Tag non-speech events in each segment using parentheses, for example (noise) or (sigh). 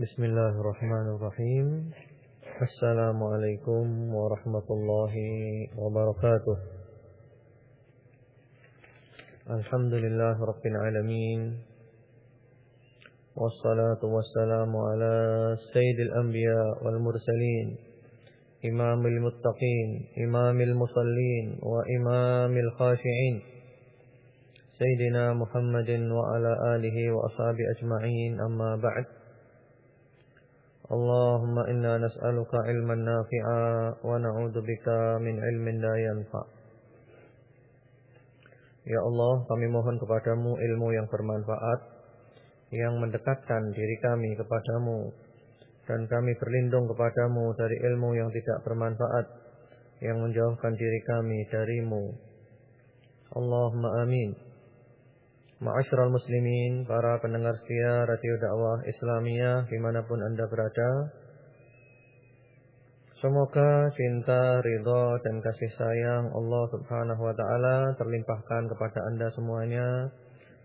بسم الله الرحمن الرحيم السلام عليكم ورحمة الله وبركاته الحمد لله رب العالمين والصلاة والسلام على سيد الأنبياء والمرسلين إمام المتقين إمام المصلين وإمام الخاشعين سيدنا محمد وعلى آله وأصحابه أجمعين أما بعد اللهم إنا نسألك علما نافعا ونعوذ بك من علم لا ينفع Ya Allah, kami mohon kepadamu ilmu yang bermanfaat, yang mendekatkan diri kami kepadamu, dan kami berlindung kepadamu dari ilmu yang tidak bermanfaat, yang menjauhkan diri kami darimu. Allahumma amin. Ma'asyiral muslimin, para pendengar setia Radio Dakwah Islamiyah di mana pun Anda berada. Semoga cinta, ridho, dan kasih sayang Allah subhanahu wa ta'ala terlimpahkan kepada Anda semuanya,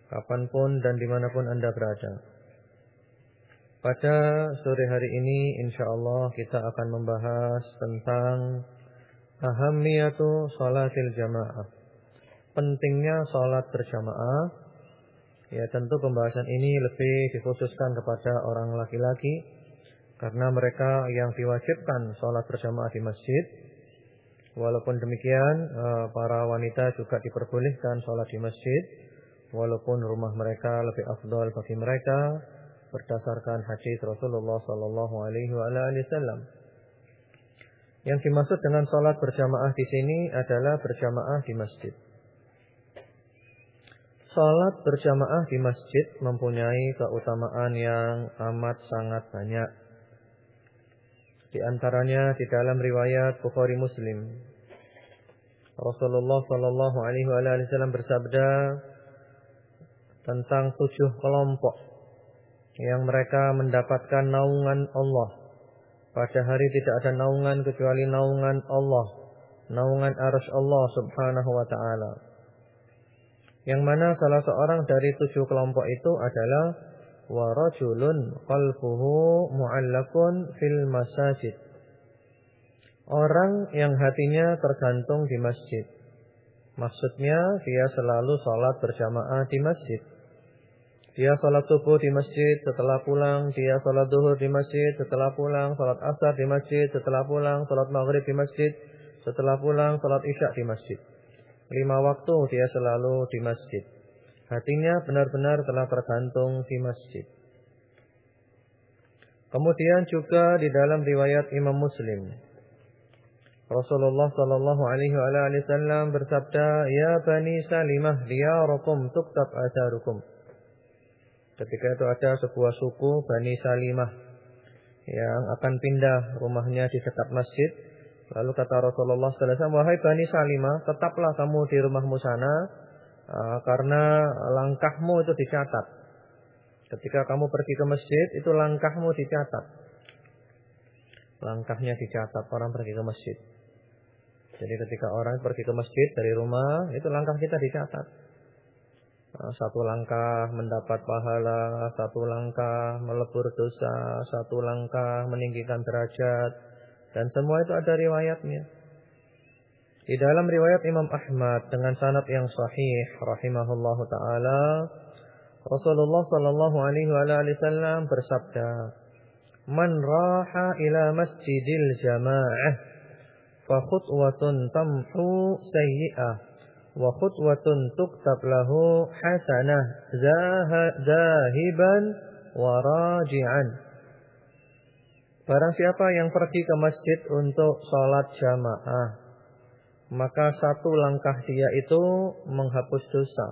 kapan pun dan di mana pun Anda berada. Pada sore hari ini, insya Allah kita akan membahas tentang ahamiyatu salatil jamaah. Pentingnya salat berjamaah Ya tentu pembahasan ini lebih dikhususkan kepada orang laki-laki karena mereka yang diwajibkan sholat berjamaah di masjid. Walaupun demikian eh, para wanita juga diperbolehkan sholat di masjid walaupun rumah mereka lebih afdal bagi mereka berdasarkan hadis Rasulullah sallallahu alaihi wasallam. Yang dimaksud dengan sholat berjamaah di sini adalah berjamaah di masjid. Salat berjamaah di masjid mempunyai keutamaan yang amat sangat banyak. Di antaranya di dalam riwayat Bukhari Muslim, Rasulullah Shallallahu Alaihi Wasallam bersabda tentang tujuh kelompok yang mereka mendapatkan naungan Allah. Pada hari tidak ada naungan kecuali naungan Allah, naungan arus Allah Subhanahu Wa Taala. Yang mana salah seorang dari tujuh kelompok itu adalah warajulun qalbuhu mu'allakun fil masajid. Orang yang hatinya tergantung di masjid. Maksudnya dia selalu sholat berjamaah di masjid. Dia sholat subuh di masjid, setelah pulang dia sholat duhur di masjid, setelah pulang sholat asar di masjid, setelah pulang sholat maghrib di masjid, setelah pulang sholat isya di masjid. Lima waktu dia selalu di masjid. Hatinya benar-benar telah tergantung di masjid. Kemudian juga di dalam riwayat Imam Muslim. Rasulullah sallallahu alaihi wasallam bersabda, "Ya Bani Salimah, diyarukum tuktab ajarukum." Ketika itu ada sebuah suku Bani Salimah yang akan pindah rumahnya di dekat masjid Lalu kata Rasulullah wasallam, "Wahai Bani Salimah, tetaplah kamu di rumahmu sana uh, karena langkahmu itu dicatat. Ketika kamu pergi ke masjid, itu langkahmu dicatat. Langkahnya dicatat orang pergi ke masjid. Jadi ketika orang pergi ke masjid dari rumah, itu langkah kita dicatat. Uh, satu langkah mendapat pahala, satu langkah melebur dosa, satu langkah meninggikan derajat, dan semua itu ada riwayatnya. Di dalam riwayat Imam Ahmad dengan sanad yang sahih rahimahullahu taala Rasulullah sallallahu alaihi wasallam bersabda, "Man raha ila masjidil jamaah fa khutwatun tamhu sayyi'ah wa khutwatun tuktab lahu hasanah zahiban wa raji'an." Barang siapa yang pergi ke masjid untuk sholat jamaah, maka satu langkah dia itu menghapus dosa.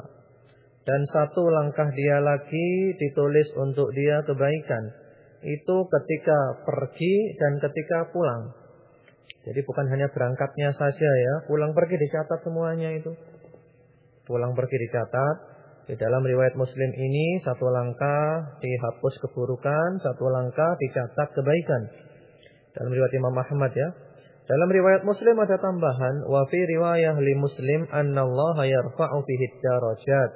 Dan satu langkah dia lagi ditulis untuk dia kebaikan. Itu ketika pergi dan ketika pulang. Jadi bukan hanya berangkatnya saja ya, pulang pergi dicatat semuanya itu. Pulang pergi dicatat, di dalam riwayat Muslim ini satu langkah dihapus keburukan, satu langkah dicatat kebaikan. Dalam riwayat Imam Ahmad ya. Dalam riwayat Muslim ada tambahan wa fi riwayah li Muslim annallaha yarfa'u fihi darajat.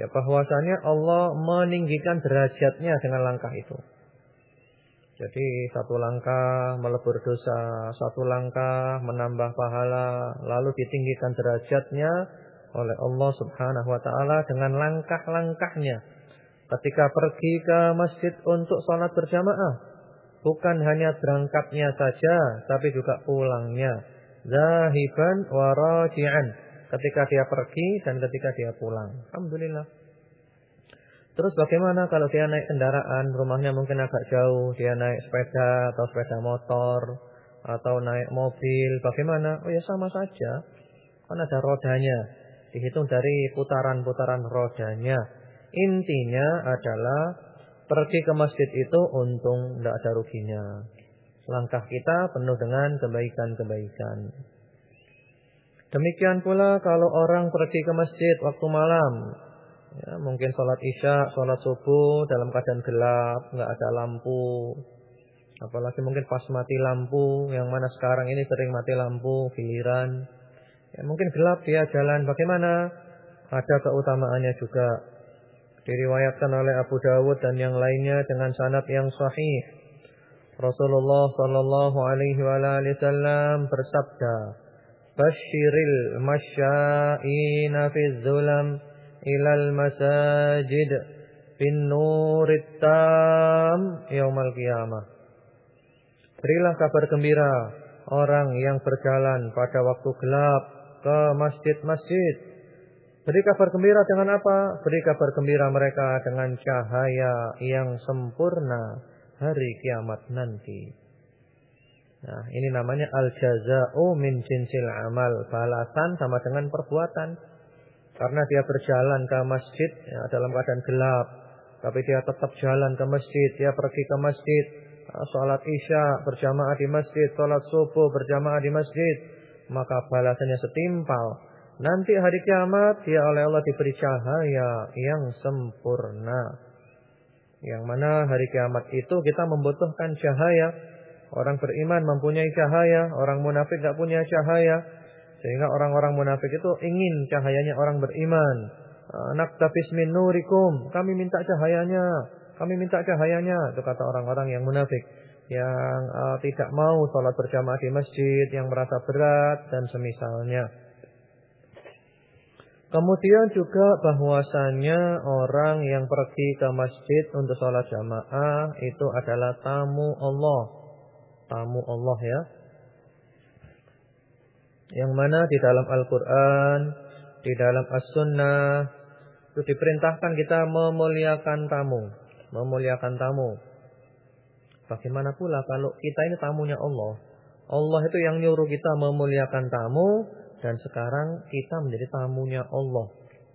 Ya bahwasanya Allah meninggikan derajatnya dengan langkah itu. Jadi satu langkah melebur dosa, satu langkah menambah pahala, lalu ditinggikan derajatnya oleh Allah Subhanahu wa taala dengan langkah-langkahnya. Ketika pergi ke masjid untuk sholat berjamaah, bukan hanya berangkatnya saja, tapi juga pulangnya. Zahiban wa raji'an. Ketika dia pergi dan ketika dia pulang. Alhamdulillah. Terus bagaimana kalau dia naik kendaraan, rumahnya mungkin agak jauh, dia naik sepeda atau sepeda motor atau naik mobil, bagaimana? Oh ya sama saja. Kan ada rodanya. Dihitung dari putaran-putaran rodanya. Intinya adalah pergi ke masjid itu untung, tidak ada ruginya. Langkah kita penuh dengan kebaikan-kebaikan. Demikian pula kalau orang pergi ke masjid waktu malam, Ya, mungkin sholat isya, sholat subuh dalam keadaan gelap, nggak ada lampu. Apalagi mungkin pas mati lampu, yang mana sekarang ini sering mati lampu, giliran. Ya, mungkin gelap dia jalan, bagaimana? Ada keutamaannya juga. Diriwayatkan oleh Abu Dawud dan yang lainnya dengan sanad yang sahih. Rasulullah sallallahu alaihi wasallam bersabda, "Basyiril masya'ina fi dzulam" ilal masajid bin nurit tam yaumal qiyamah. Berilah kabar gembira orang yang berjalan pada waktu gelap ke masjid-masjid. Beri kabar gembira dengan apa? Beri kabar gembira mereka dengan cahaya yang sempurna hari kiamat nanti. Nah, ini namanya al-jaza'u min jinsil amal. Balasan sama dengan perbuatan. Karena dia berjalan ke masjid ya, dalam keadaan gelap. Tapi dia tetap jalan ke masjid. Dia pergi ke masjid. Sholat isya berjamaah di masjid. Sholat subuh berjamaah di masjid. Maka balasannya setimpal. Nanti hari kiamat dia oleh Allah diberi cahaya yang sempurna. Yang mana hari kiamat itu kita membutuhkan cahaya. Orang beriman mempunyai cahaya. Orang munafik tidak punya cahaya. Sehingga orang-orang munafik itu ingin cahayanya orang beriman. Naktabis min nurikum. Kami minta cahayanya. Kami minta cahayanya. Itu kata orang-orang yang munafik. Yang uh, tidak mau sholat berjamaah di masjid. Yang merasa berat dan semisalnya. Kemudian juga bahwasannya orang yang pergi ke masjid untuk sholat jamaah itu adalah tamu Allah. Tamu Allah ya. Yang mana di dalam Al-Quran, di dalam As-Sunnah, itu diperintahkan kita memuliakan tamu. Memuliakan tamu. Bagaimana pula kalau kita ini tamunya Allah. Allah itu yang nyuruh kita memuliakan tamu. Dan sekarang kita menjadi tamunya Allah.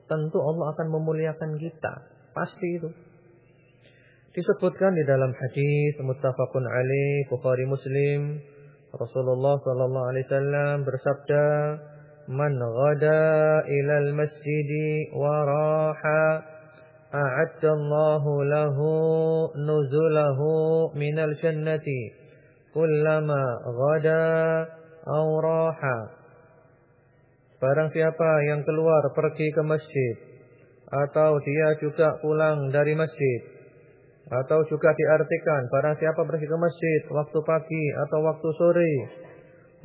Tentu Allah akan memuliakan kita. Pasti itu. Disebutkan di dalam hadis muttafaqun alaih Bukhari Muslim Rasulullah sallallahu alaihi wasallam bersabda, "Man ghada ila al-masjid a'adda Allahu lahu nuzulahu min al-jannati kullama ghada aw raha." Barang siapa yang keluar pergi ke masjid atau dia juga pulang dari masjid atau juga diartikan barang siapa pergi ke masjid waktu pagi atau waktu sore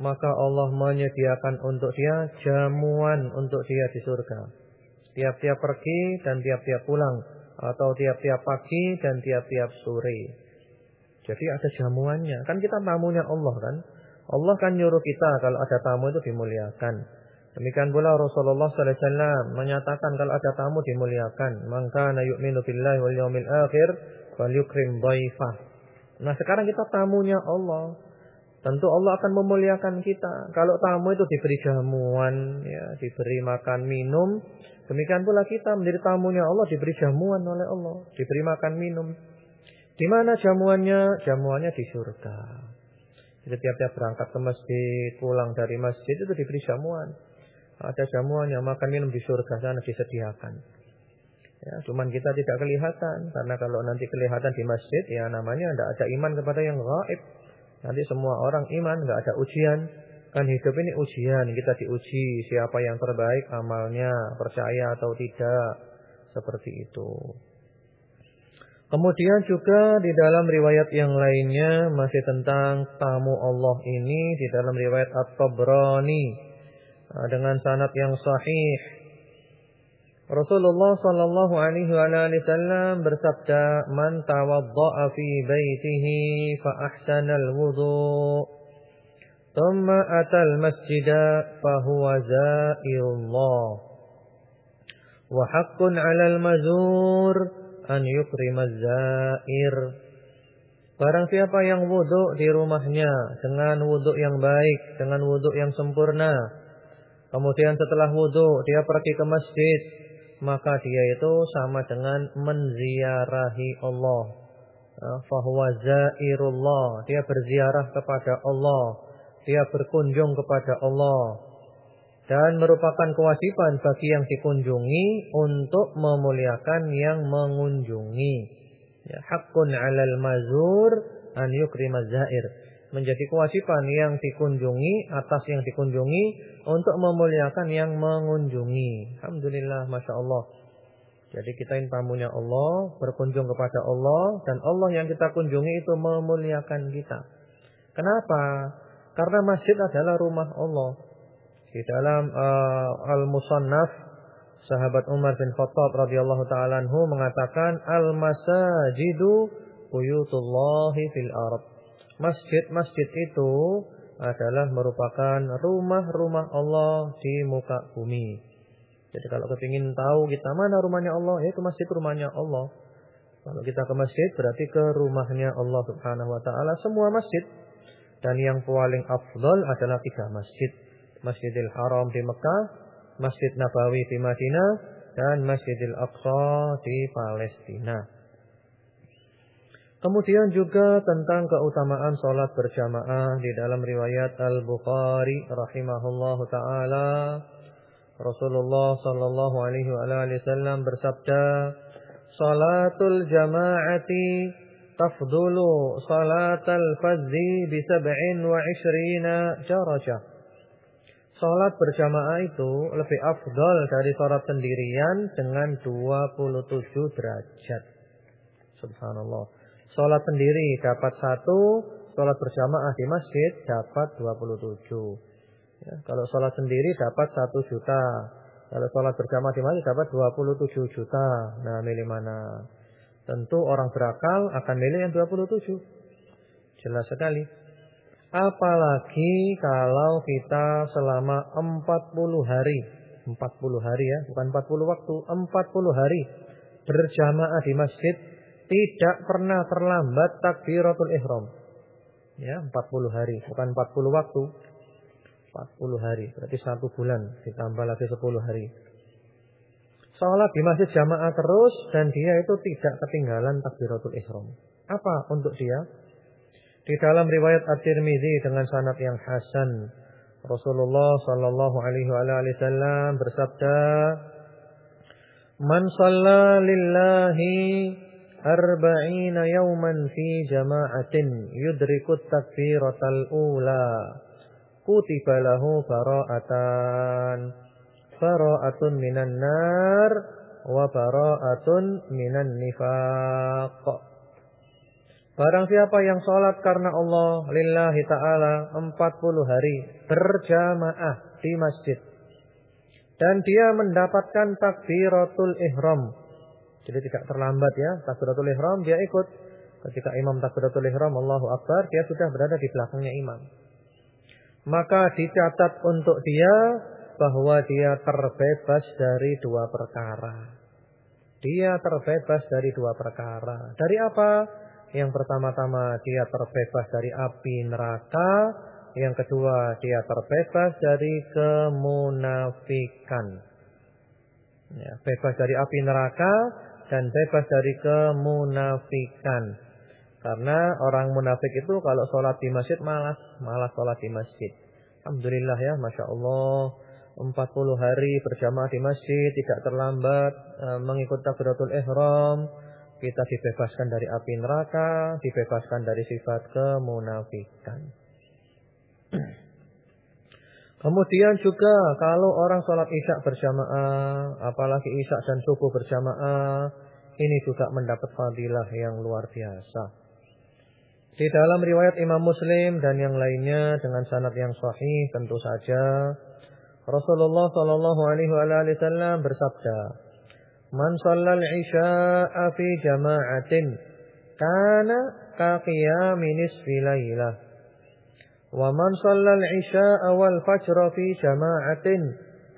maka Allah menyediakan untuk dia jamuan untuk dia di surga. Tiap-tiap pergi dan tiap-tiap pulang atau tiap-tiap pagi dan tiap-tiap sore. Jadi ada jamuannya. Kan kita tamunya Allah kan. Allah kan nyuruh kita kalau ada tamu itu dimuliakan. Demikian pula Rasulullah sallallahu alaihi wasallam menyatakan kalau ada tamu dimuliakan. Maka na yu'minu billahi wal yawmil akhir Falyukrim dhaifah. Nah, sekarang kita tamunya Allah. Tentu Allah akan memuliakan kita. Kalau tamu itu diberi jamuan, ya, diberi makan minum, demikian pula kita menjadi tamunya Allah diberi jamuan oleh Allah, diberi makan minum. Di mana jamuannya? Jamuannya di surga. Jadi tiap-tiap berangkat ke masjid, pulang dari masjid itu diberi jamuan. Ada jamuannya, makan minum di surga sana disediakan. Ya, cuman kita tidak kelihatan karena kalau nanti kelihatan di masjid ya namanya tidak ada iman kepada yang gaib. Nanti semua orang iman, nggak ada ujian. Kan hidup ini ujian, kita diuji siapa yang terbaik amalnya, percaya atau tidak. Seperti itu. Kemudian juga di dalam riwayat yang lainnya masih tentang tamu Allah ini di dalam riwayat At-Tabrani uh, dengan sanad yang sahih. Rasulullah sallallahu alaihi wasallam bersabda, "Man tawadda'a fi baitihi fa ahsana al-wudu' thumma atal masjida fa huwa za'irullah." Wa haqqun 'alal mazur an yukrimaz zair. Barang siapa yang wudhu di rumahnya dengan wudhu yang baik, dengan wudhu yang sempurna. Kemudian setelah wudhu dia pergi ke masjid, maka dia itu sama dengan menziarahi Allah. Fahuwa zairullah, dia berziarah kepada Allah, dia berkunjung kepada Allah dan merupakan kewajiban bagi yang dikunjungi untuk memuliakan yang mengunjungi. Ya, hakun 'alal mazur an yukrimaz zair. Menjadi kewajiban yang dikunjungi atas yang dikunjungi untuk memuliakan yang mengunjungi. Alhamdulillah, masya Allah. Jadi kita tamunya Allah, berkunjung kepada Allah dan Allah yang kita kunjungi itu memuliakan kita. Kenapa? Karena masjid adalah rumah Allah. Di dalam uh, Al-Musannaf sahabat Umar bin Khattab radhiyallahu taala anhu mengatakan al-masajidu buyutullahi fil ard. Masjid-masjid itu adalah merupakan rumah-rumah Allah di muka bumi. Jadi kalau kepingin tahu kita mana rumahnya Allah, ya itu masjid rumahnya Allah. Kalau kita ke masjid berarti ke rumahnya Allah Subhanahu wa taala semua masjid. Dan yang paling afdal adalah tiga masjid. Masjidil Haram di Mekah, Masjid Nabawi di Madinah, dan Masjidil Aqsa di Palestina. Kemudian juga tentang keutamaan sholat berjamaah di dalam riwayat Al-Bukhari rahimahullahu taala Rasulullah sallallahu alaihi wasallam bersabda Salatul jama'ati tafdulu salatal fadzi bi sab'in wa ishrina darajah Sholat berjamaah itu lebih afdol dari sholat sendirian dengan 27 derajat. Subhanallah. Sholat sendiri dapat satu, sholat berjamaah di masjid dapat 27. Ya, kalau sholat sendiri dapat satu juta. Kalau sholat berjamaah di masjid dapat 27 juta. Nah milih mana? Tentu orang berakal akan milih yang 27. Jelas sekali. Apalagi kalau kita selama 40 hari, 40 hari ya, bukan 40 waktu, 40 hari berjamaah di masjid tidak pernah terlambat takbiratul ihram. Ya, 40 hari, bukan 40 waktu. 40 hari, berarti satu bulan ditambah lagi 10 hari. Sholat di masjid jamaah terus dan dia itu tidak ketinggalan takbiratul ihram. Apa untuk dia? Di dalam riwayat At-Tirmizi dengan sanad yang hasan, Rasulullah sallallahu alaihi wasallam bersabda, "Man shalla lillahi arba'ina yawman fi jama'atin yudriku takbiratal ula kutiba lahu bara'atan bara'atun minan nar wa bara'atun minan nifaq." Barang siapa yang sholat karena Allah lillahi ta'ala 40 hari berjamaah di masjid. Dan dia mendapatkan takbiratul ihram. Jadi tidak terlambat ya. Takbiratul ihram dia ikut. Ketika imam takbiratul ihram Allahu Akbar. Dia sudah berada di belakangnya imam. Maka dicatat untuk dia bahwa dia terbebas dari dua perkara. Dia terbebas dari dua perkara. Dari apa? Yang pertama-tama dia terbebas dari api neraka. Yang kedua dia terbebas dari kemunafikan. Ya, bebas dari api neraka dan bebas dari kemunafikan. Karena orang munafik itu kalau sholat di masjid malas, malas sholat di masjid. Alhamdulillah ya, masya Allah. 40 hari berjamaah di masjid, tidak terlambat, eh, mengikut takbiratul ihram, kita dibebaskan dari api neraka, dibebaskan dari sifat kemunafikan. (clears throat) Kemudian juga kalau orang sholat isya berjamaah, apalagi isya dan subuh berjamaah, ini juga mendapat fadilah yang luar biasa. Di dalam riwayat Imam Muslim dan yang lainnya dengan sanad yang sahih tentu saja Rasulullah Shallallahu alaihi wasallam bersabda, "Man shallal isya'a fi jama'atin kana ka qiyamin nisfi lailah." Wa man shallal isya'a wal fajra fi jama'atin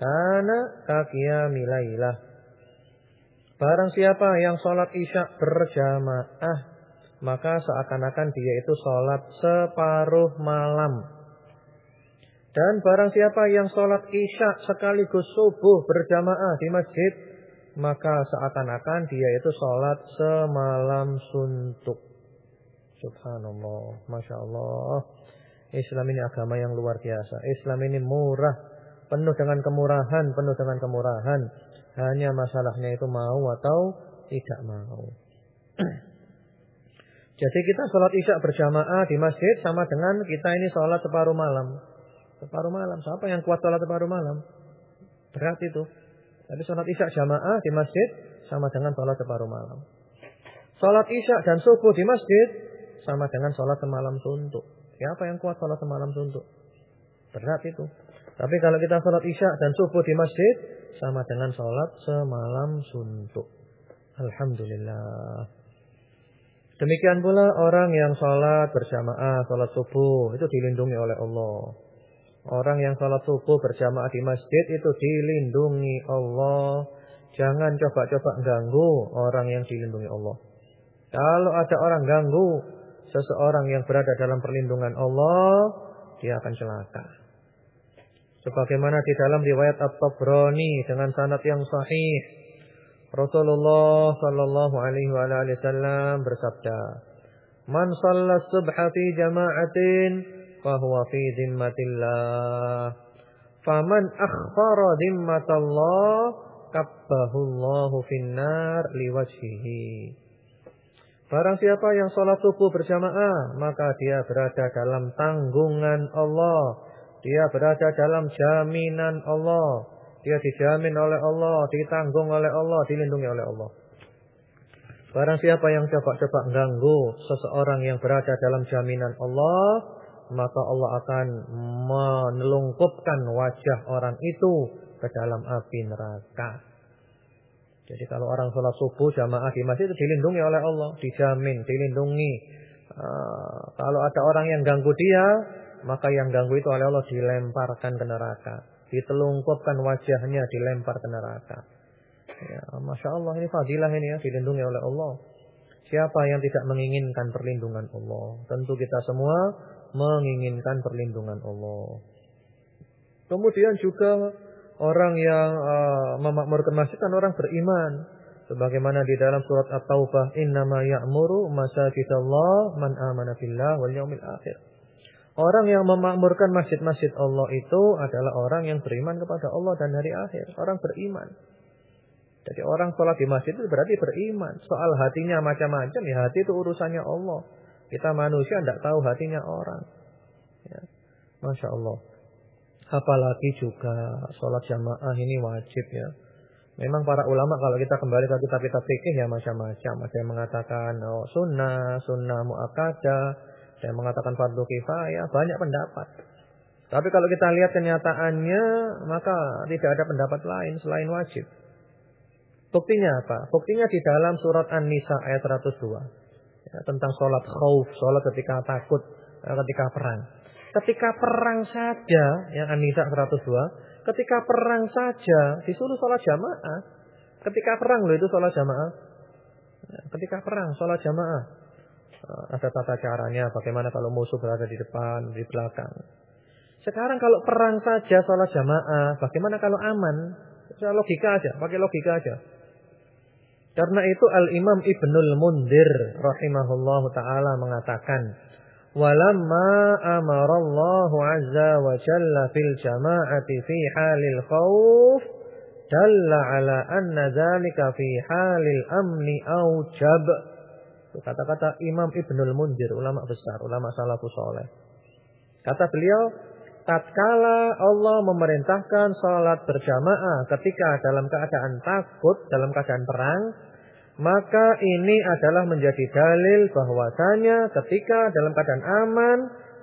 kana ka qiyami lailah. Barang siapa yang sholat isya berjamaah, maka seakan-akan dia itu sholat separuh malam. Dan barang siapa yang sholat isya sekaligus subuh berjamaah di masjid, maka seakan-akan dia itu sholat semalam suntuk. Subhanallah, Masya Allah. Islam ini agama yang luar biasa. Islam ini murah, penuh dengan kemurahan, penuh dengan kemurahan. Hanya masalahnya itu mau atau tidak mau. (clears throat) Jadi kita sholat isya berjamaah di masjid sama dengan kita ini sholat separuh malam. Separuh malam. Siapa yang kuat sholat separuh malam? Berat itu. Tapi sholat isya jamaah di masjid sama dengan sholat separuh malam. Sholat isya dan subuh di masjid sama dengan sholat semalam suntuk. Siapa yang kuat sholat semalam suntuk? Berat itu. Tapi kalau kita sholat isya dan subuh di masjid sama dengan sholat semalam suntuk. Alhamdulillah. Demikian pula orang yang sholat berjamaah, sholat subuh, itu dilindungi oleh Allah. Orang yang sholat subuh berjamaah di masjid itu dilindungi Allah. Jangan coba-coba ganggu orang yang dilindungi Allah. Kalau ada orang ganggu seseorang yang berada dalam perlindungan Allah, dia akan celaka. Sebagaimana di dalam riwayat At-Tabrani dengan sanad yang sahih. Rasulullah sallallahu alaihi wasallam bersabda, "Man shalla subha fi jama'atin fahuwa fi dhimmatillah. Faman akhfara dhimmatallah kabbahu Allahu finnar liwajhihi." Barang siapa yang sholat subuh berjamaah, maka dia berada dalam tanggungan Allah dia berada dalam jaminan Allah. Dia dijamin oleh Allah, ditanggung oleh Allah, dilindungi oleh Allah. Barang siapa yang coba-coba mengganggu seseorang yang berada dalam jaminan Allah, maka Allah akan menelungkupkan wajah orang itu ke dalam api neraka. Jadi kalau orang sholat subuh jamaah di masjid itu dilindungi oleh Allah, dijamin, dilindungi. Uh, kalau ada orang yang ganggu dia, maka yang ganggu itu oleh Allah dilemparkan ke neraka. Ditelungkupkan wajahnya dilempar ke neraka. Ya, Masya Allah ini fadilah ini ya dilindungi oleh Allah. Siapa yang tidak menginginkan perlindungan Allah? Tentu kita semua menginginkan perlindungan Allah. Kemudian juga orang yang uh, memakmurkan masjid kan orang beriman. Sebagaimana di dalam surat At-Taubah, "Innama ya'muru masajidallah man amana billah wal yaumil akhir." Orang yang memakmurkan masjid-masjid Allah itu adalah orang yang beriman kepada Allah dan hari akhir. Orang beriman. Jadi orang sholat di masjid itu berarti beriman. Soal hatinya macam-macam, ya hati itu urusannya Allah. Kita manusia tidak tahu hatinya orang. Ya. Masya Allah. Apalagi juga sholat jamaah ini wajib ya. Memang para ulama kalau kita kembali ke kitab-kitab fikih ya macam-macam. Ada yang mengatakan oh, sunnah, sunnah mu'akadah saya mengatakan fardu kifayah, banyak pendapat. Tapi kalau kita lihat kenyataannya, maka tidak ada pendapat lain selain wajib. Buktinya apa? Buktinya di dalam surat An-Nisa ayat 102. Ya, tentang sholat khauf, sholat ketika takut, eh, ketika perang. Ketika perang saja, yang An-Nisa 102, ketika perang saja disuruh sholat jamaah. Ketika perang loh itu sholat jamaah. Ya, ketika perang sholat jamaah. Eh, ada tata caranya bagaimana kalau musuh berada di depan, di belakang. Sekarang kalau perang saja sholat jamaah, bagaimana kalau aman? Saya logika aja, pakai logika aja. Karena itu Al-Imam Ibnul Mundir rahimahullahu taala mengatakan, "Walamma amarallahu azza wa jalla fil jama'ati fi halil khauf, dalla ala anna dzalika fi halil amni aujab." Kata-kata Imam Ibnul Mundir, ulama besar, ulama salafus soleh. Kata beliau, tatkala Allah memerintahkan sholat berjamaah ketika dalam keadaan takut, dalam keadaan perang, maka ini adalah menjadi dalil bahwasanya ketika dalam keadaan aman,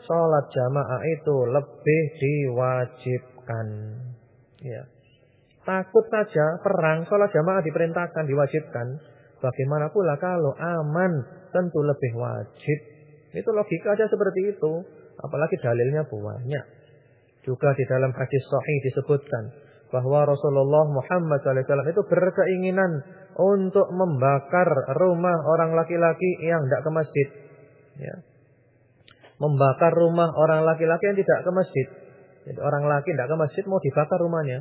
sholat jamaah itu lebih diwajibkan. Ya. Takut saja perang, sholat jamaah diperintahkan, diwajibkan. Bagaimana pula kalau aman, tentu lebih wajib. Itu logika aja seperti itu. Apalagi dalilnya banyak. Juga di dalam hadis sahih disebutkan bahwa Rasulullah Muhammad SAW itu berkeinginan untuk membakar rumah orang laki-laki yang tidak ke masjid. Ya. Membakar rumah orang laki-laki yang tidak ke masjid. Jadi orang laki tidak ke masjid mau dibakar rumahnya.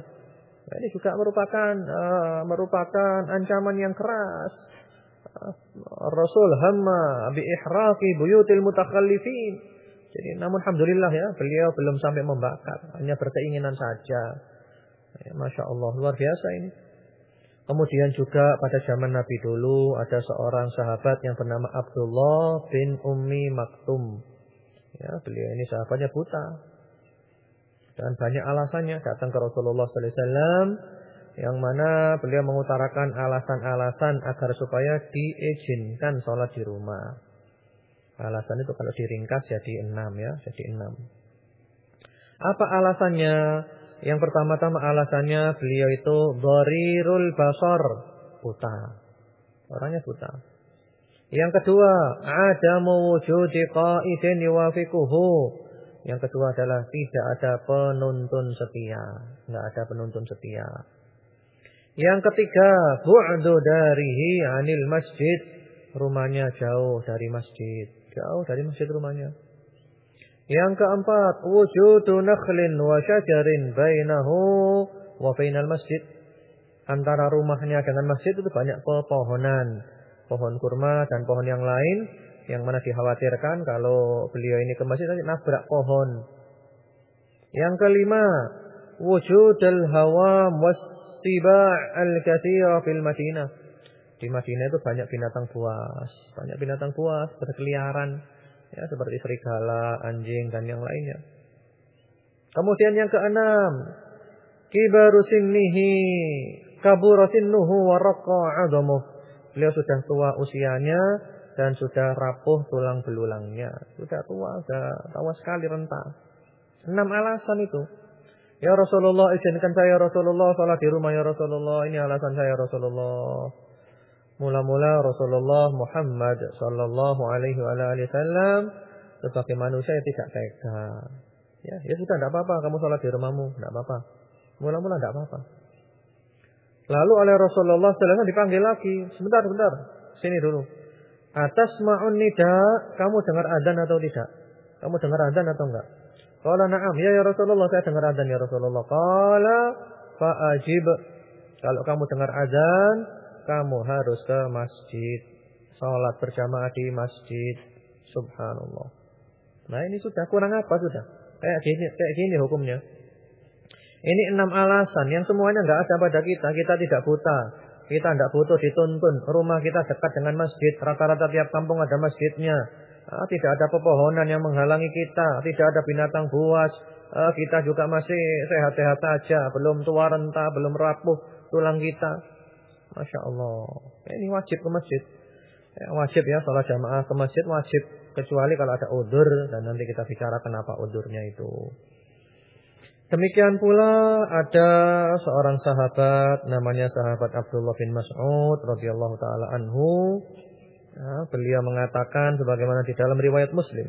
Nah, ini juga merupakan uh, merupakan ancaman yang keras. Uh, Rasul hamma bi ihraqi buyutil mutakhallifin. Jadi namun alhamdulillah ya, beliau belum sampai membakar, hanya berkeinginan saja. Ya, Masya Allah, luar biasa ini. Kemudian juga pada zaman Nabi dulu ada seorang sahabat yang bernama Abdullah bin Ummi Maktum. Ya, beliau ini sahabatnya buta. Dan banyak alasannya datang ke Rasulullah sallallahu alaihi wasallam yang mana beliau mengutarakan alasan-alasan agar supaya diizinkan sholat di rumah. Alasan itu kalau diringkas jadi enam ya, jadi enam. Apa alasannya? Yang pertama-tama alasannya beliau itu dharirul basar, buta. Orangnya buta. Yang kedua, ada mewujudi qaidin yuwafiquhu. Yang kedua adalah tidak ada penuntun setia. Tidak ada penuntun setia. Yang ketiga, bu'du darihi anil masjid. Rumahnya jauh dari masjid. Jauh dari masjid rumahnya. Yang keempat, wujudu nakhlin wa syajarin bainahu wa bainal masjid. Antara rumahnya dengan masjid itu banyak pepohonan. Pohon kurma dan pohon yang lain yang mana dikhawatirkan kalau beliau ini ke masjid nanti nabrak pohon. Yang kelima, wujudul hawa wasiba' al-katsira fil Madinah. Di Madinah itu banyak binatang buas, banyak binatang buas berkeliaran ya seperti serigala, anjing dan yang lainnya. Kemudian yang keenam, kibaru sinnihi kaburatin nuhu wa Beliau sudah tua usianya dan sudah rapuh tulang belulangnya. Sudah tua, sudah tua sekali renta. Enam alasan itu. Ya Rasulullah, izinkan saya Rasulullah salat di rumah ya Rasulullah. Ini alasan saya Rasulullah. Mula-mula Rasulullah Muhammad sallallahu alaihi wasallam sebagai manusia yang tidak tega. Ya, ya sudah tidak apa-apa kamu salat di rumahmu, tidak apa-apa. Mula-mula tidak apa-apa. Lalu oleh Rasulullah SAW dipanggil lagi, sebentar, sebentar, sini dulu. Atas ma'un nida, kamu dengar adzan atau tidak? Kamu dengar adzan atau enggak? Qala na'am, ya ya Rasulullah, saya dengar adzan ya Rasulullah. Qala fa'ajib. Kalau kamu dengar adzan, kamu harus ke masjid. Salat berjamaah di masjid. Subhanallah. Nah ini sudah kurang apa sudah? Kayak gini, kayak gini hukumnya. Ini enam alasan yang semuanya enggak ada pada kita. Kita tidak buta. Kita tidak butuh dituntun. Rumah kita dekat dengan masjid. Rata-rata tiap kampung ada masjidnya. Ah, tidak ada pepohonan yang menghalangi kita. Tidak ada binatang buas. Ah, kita juga masih sehat-sehat saja. Belum tua renta, belum rapuh tulang kita. Masya Allah. Ini wajib ke masjid. Ya, wajib ya, sholat jamaah ke masjid wajib. Kecuali kalau ada udur. Dan nanti kita bicara kenapa udurnya itu. Demikian pula ada seorang sahabat namanya sahabat Abdullah bin Mas'ud radhiyallahu taala anhu. Ya, beliau mengatakan sebagaimana di dalam riwayat Muslim.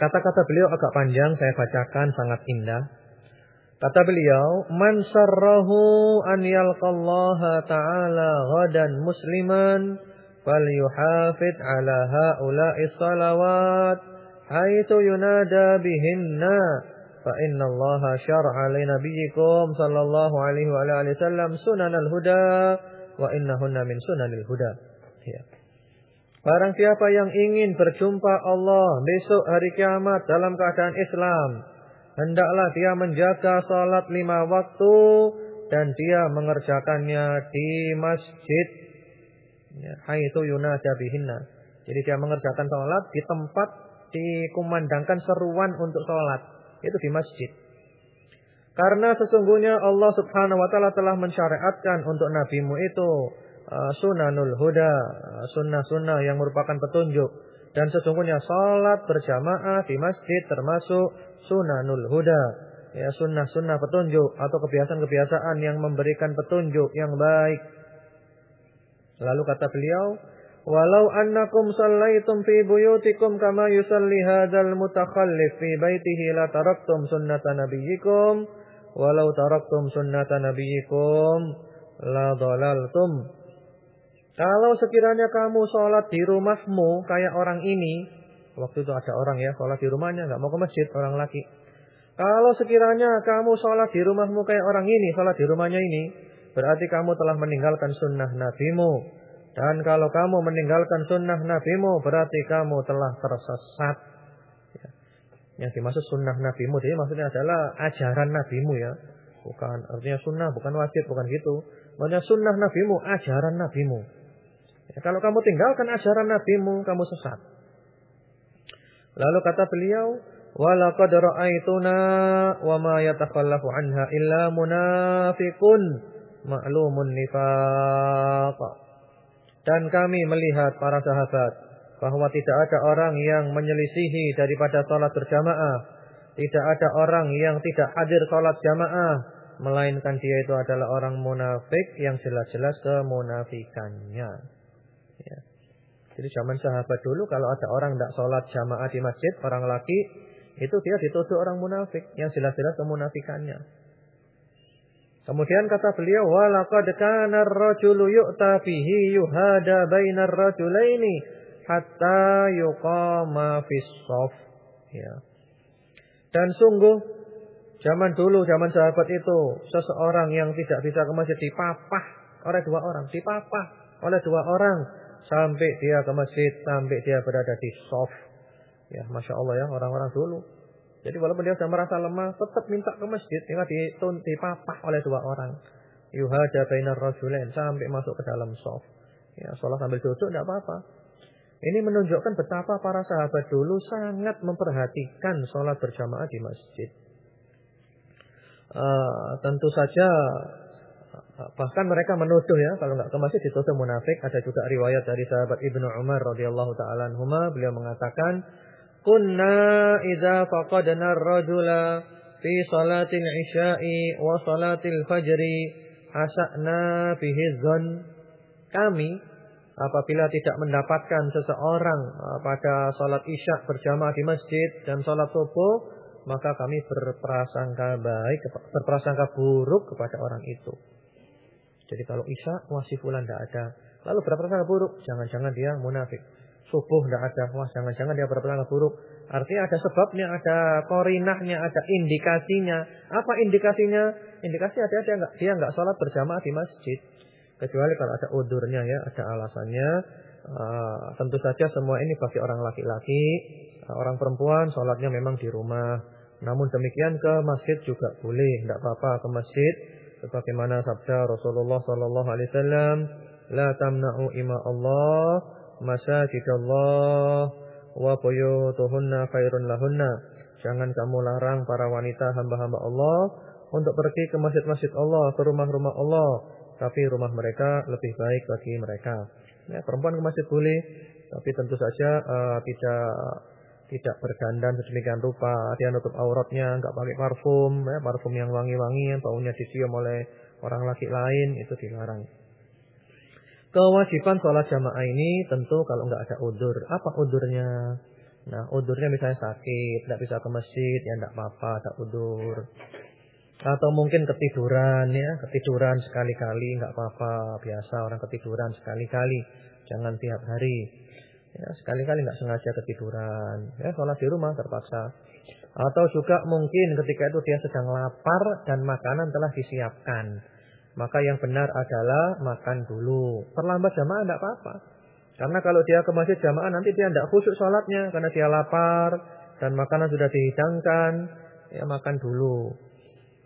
Kata-kata beliau agak panjang, saya bacakan sangat indah. Kata beliau, "Man sarrahu an yalqallaha ta'ala ghadan musliman falyuhafid ala haula'i salawat haitsu yunada bihinna fa inna Allah syar'a li nabiyyikum sallallahu alaihi wa alihi wasallam sunanal huda wa innahunna min sunanil huda. Ya. Barang siapa yang ingin berjumpa Allah besok hari kiamat dalam keadaan Islam, hendaklah dia menjaga salat lima waktu dan dia mengerjakannya di masjid. Ya, haitsu yunada bihinna. Jadi dia mengerjakan salat di tempat dikumandangkan seruan untuk salat itu di masjid. Karena sesungguhnya Allah Subhanahu wa taala telah mensyariatkan untuk nabimu itu uh, sunanul huda, uh, sunnah-sunnah yang merupakan petunjuk. Dan sesungguhnya salat berjamaah di masjid termasuk sunanul huda. Ya, sunnah-sunnah petunjuk atau kebiasaan-kebiasaan yang memberikan petunjuk yang baik. Lalu kata beliau, Walau annakum sallaitum fi buyutikum kama yusalli hadzal mutakhallif fi baitihi la taraktum sunnata nabiyyikum walau taraktum sunnata nabiyyikum la dhalaltum kalau sekiranya kamu sholat di rumahmu kayak orang ini, waktu itu ada orang ya sholat di rumahnya nggak mau ke masjid orang laki. Kalau sekiranya kamu sholat di rumahmu kayak orang ini, sholat di rumahnya ini, berarti kamu telah meninggalkan sunnah nabimu. Dan kalau kamu meninggalkan sunnah nabimu, berarti kamu telah tersesat. Ya. Yang dimaksud sunnah nabimu, jadi maksudnya adalah ajaran nabimu ya. Bukan artinya sunnah, bukan wajib, bukan gitu. Maksudnya sunnah nabimu, ajaran nabimu. Ya, kalau kamu tinggalkan ajaran nabimu, kamu sesat. Lalu kata beliau, "Walaqad ra'aituna wa ma yatakhallafu anha illa munafiqun ma'lumun nifaq." Dan kami melihat para sahabat bahwa tidak ada orang yang menyelisihi daripada salat berjamaah, tidak ada orang yang tidak hadir salat jamaah, melainkan dia itu adalah orang munafik yang jelas-jelas kemunafikannya. Jadi zaman sahabat dulu kalau ada orang tidak sholat jamaah di masjid, orang laki, itu dia dituduh orang munafik. Yang jelas-jelas kemunafikannya. Kemudian kata beliau, walaqad kana ar-rajulu yu'ta bihi yuhada bainar rajulaini hatta yuqama fis Ya. Dan sungguh zaman dulu, zaman sahabat itu, seseorang yang tidak bisa ke masjid dipapah oleh dua orang, dipapah oleh dua orang sampai dia ke masjid, sampai dia berada di soft. Ya, masya Allah ya orang-orang dulu. Jadi walaupun dia sudah merasa lemah, tetap minta ke masjid, hingga dipapah oleh dua orang. Yuhada bainar rajulain sampai masuk ke dalam soft. Ya, sholat sambil duduk tidak apa-apa. Ini menunjukkan betapa para sahabat dulu sangat memperhatikan sholat berjamaah di masjid. Uh, tentu saja Bahkan mereka menuduh ya kalau nggak ke masjid dituduh munafik. Ada juga riwayat dari sahabat Ibnu Umar radhiyallahu taala anhuma beliau mengatakan, "Kunna idza faqadna ar-rajula fi salatil isya'i wa salatil fajri asa'na bihi dzan." Kami apabila tidak mendapatkan seseorang uh, pada salat isya berjamaah di masjid dan salat subuh, maka kami berprasangka baik, berprasangka buruk kepada orang itu. Jadi kalau Isya, wah si fulan tidak ada. Lalu berprasangka buruk, jangan-jangan dia munafik. Subuh tidak ada, wah jangan-jangan dia berprasangka buruk. Artinya ada sebabnya, ada korinahnya, ada indikasinya. Apa indikasinya? Indikasi ada dia enggak dia enggak sholat berjamaah di masjid. Kecuali kalau ada udurnya ya, ada alasannya. Uh, tentu saja semua ini bagi orang laki-laki, orang perempuan sholatnya memang di rumah. Namun demikian ke masjid juga boleh, tidak apa-apa ke masjid sebagaimana sabda Rasulullah sallallahu alaihi wasallam la tamna'u ima Allah masajidallah wa buyutuhunna khairun lahunna. Jangan kamu larang para wanita hamba-hamba Allah untuk pergi ke masjid-masjid Allah ke rumah-rumah Allah. Tapi rumah mereka lebih baik bagi mereka. Ya perempuan ke masjid boleh tapi tentu saja uh, tidak tidak berdandan sedemikian rupa, dia nutup auratnya, enggak pakai parfum, ya, parfum yang wangi-wangi, yang baunya dicium oleh orang laki lain, itu dilarang. Kewajiban sholat jamaah ini tentu kalau enggak ada udur. Apa udurnya? Nah, udurnya misalnya sakit, tidak bisa ke masjid, ya enggak apa-apa, ada udur. Atau mungkin ketiduran ya, ketiduran sekali-kali enggak apa-apa, biasa orang ketiduran sekali-kali, jangan tiap hari. Ya, sekali-kali nggak sengaja ketiduran. Ya, sholat di rumah terpaksa. Atau juga mungkin ketika itu dia sedang lapar dan makanan telah disiapkan. Maka yang benar adalah makan dulu. Terlambat jamaah tidak apa-apa. Karena kalau dia ke masjid jamaah nanti dia tidak khusyuk sholatnya. Karena dia lapar dan makanan sudah dihidangkan. Ya makan dulu.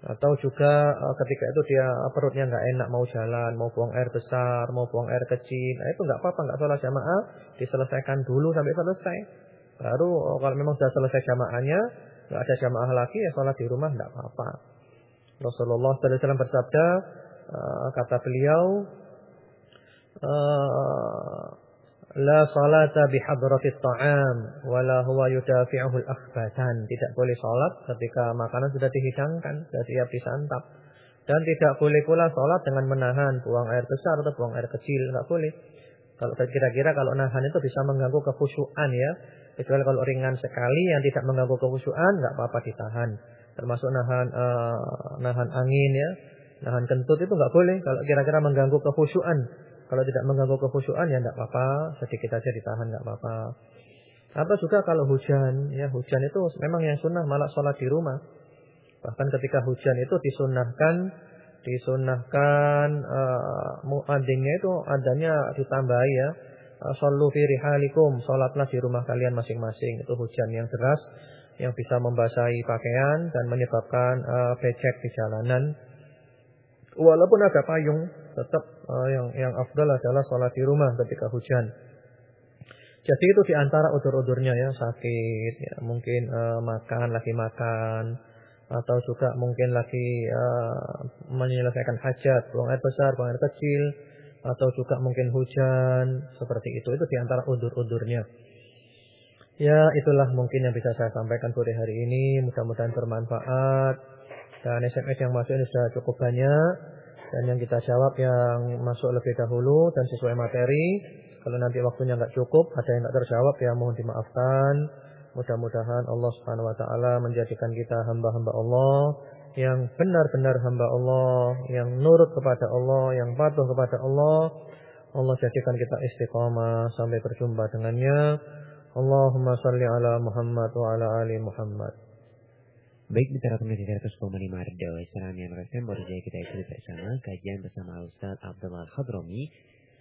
Atau juga uh, ketika itu dia perutnya nggak enak mau jalan, mau buang air besar, mau buang air kecil, nah itu nggak apa-apa, nggak sholat jamaah, diselesaikan dulu sampai selesai. Baru oh, kalau memang sudah selesai jamaahnya, nggak ada jamaah lagi ya sholat di rumah nggak apa-apa. Rasulullah SAW bersabda, kata beliau, la salata bihadratit ta'am wala huwa yudafi'uhu al-akhbatan. Tidak boleh salat ketika makanan sudah dihidangkan, sudah siap disantap. Dan tidak boleh pula salat dengan menahan buang air besar atau buang air kecil, enggak boleh. Kalau kira-kira kalau nahan itu bisa mengganggu kekhusyuan ya. Kecuali kalau ringan sekali yang tidak mengganggu kekhusyuan enggak apa-apa ditahan. Termasuk nahan uh, nahan angin ya. Nahan kentut itu enggak boleh kalau kira-kira mengganggu kekhusyuan. Kalau tidak mengganggu kekhusyuan ya enggak apa-apa, sedikit saja ditahan enggak apa-apa. Apa juga kalau hujan, ya hujan itu memang yang sunnah malah sholat di rumah. Bahkan ketika hujan itu disunahkan disunahkan uh, muadzinnya itu adanya ditambahi ya. Uh, Sallu fi rihalikum, salatlah di rumah kalian masing-masing. Itu hujan yang deras yang bisa membasahi pakaian dan menyebabkan uh, becek di jalanan. Walaupun ada payung, tetap uh, yang yang afdal adalah salat di rumah ketika hujan. Jadi itu di antara udur-udurnya ya sakit, ya, mungkin uh, makan lagi makan, atau juga mungkin lagi uh, menyelesaikan hajat, buang air besar, buang air kecil, atau juga mungkin hujan, seperti itu. Itu di antara udur-udurnya. Ya, itulah mungkin yang bisa saya sampaikan sore hari ini. Mudah-mudahan bermanfaat. Dan SMS yang masuk ini sudah cukup banyak. Dan yang kita jawab yang masuk lebih dahulu dan sesuai materi. Kalau nanti waktunya nggak cukup, ada yang nggak terjawab ya mohon dimaafkan. Mudah-mudahan Allah Subhanahu wa taala menjadikan kita hamba-hamba Allah yang benar-benar hamba Allah, yang nurut kepada Allah, yang patuh kepada Allah. Allah jadikan kita istiqamah sampai berjumpa dengannya. Allahumma salli ala Muhammad wa ala ali Muhammad. Baik mitra pengajian 100,5 Arda Islam yang baru saja kita ikuti bersama kajian bersama Ustaz Abdullah Khadromi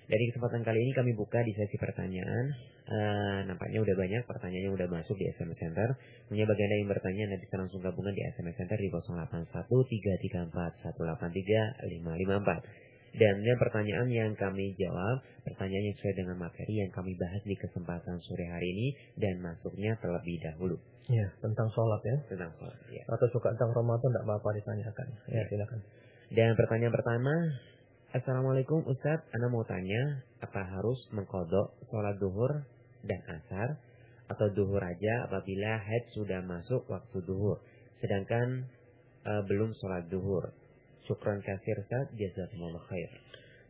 dari kesempatan kali ini kami buka di sesi pertanyaan. Uh, nampaknya udah banyak pertanyaannya udah masuk di SMS Center. Punya bagi Anda yang bertanya Anda bisa langsung gabungan di SMS Center di 081334183554. Dan yang pertanyaan yang kami jawab, pertanyaan yang sesuai dengan materi yang kami bahas di kesempatan sore hari ini dan masuknya terlebih dahulu. Ya, tentang sholat ya. Tentang sholat, ya. Atau suka tentang Ramadan tidak apa-apa ditanyakan. Ya, ya, silakan. Dan pertanyaan pertama, Assalamualaikum Ustaz, Anda mau tanya, apa harus mengkodok sholat duhur dan asar atau duhur aja apabila haid sudah masuk waktu duhur, sedangkan uh, belum sholat duhur. Syukran kasir Ustaz, jazakumullah khair.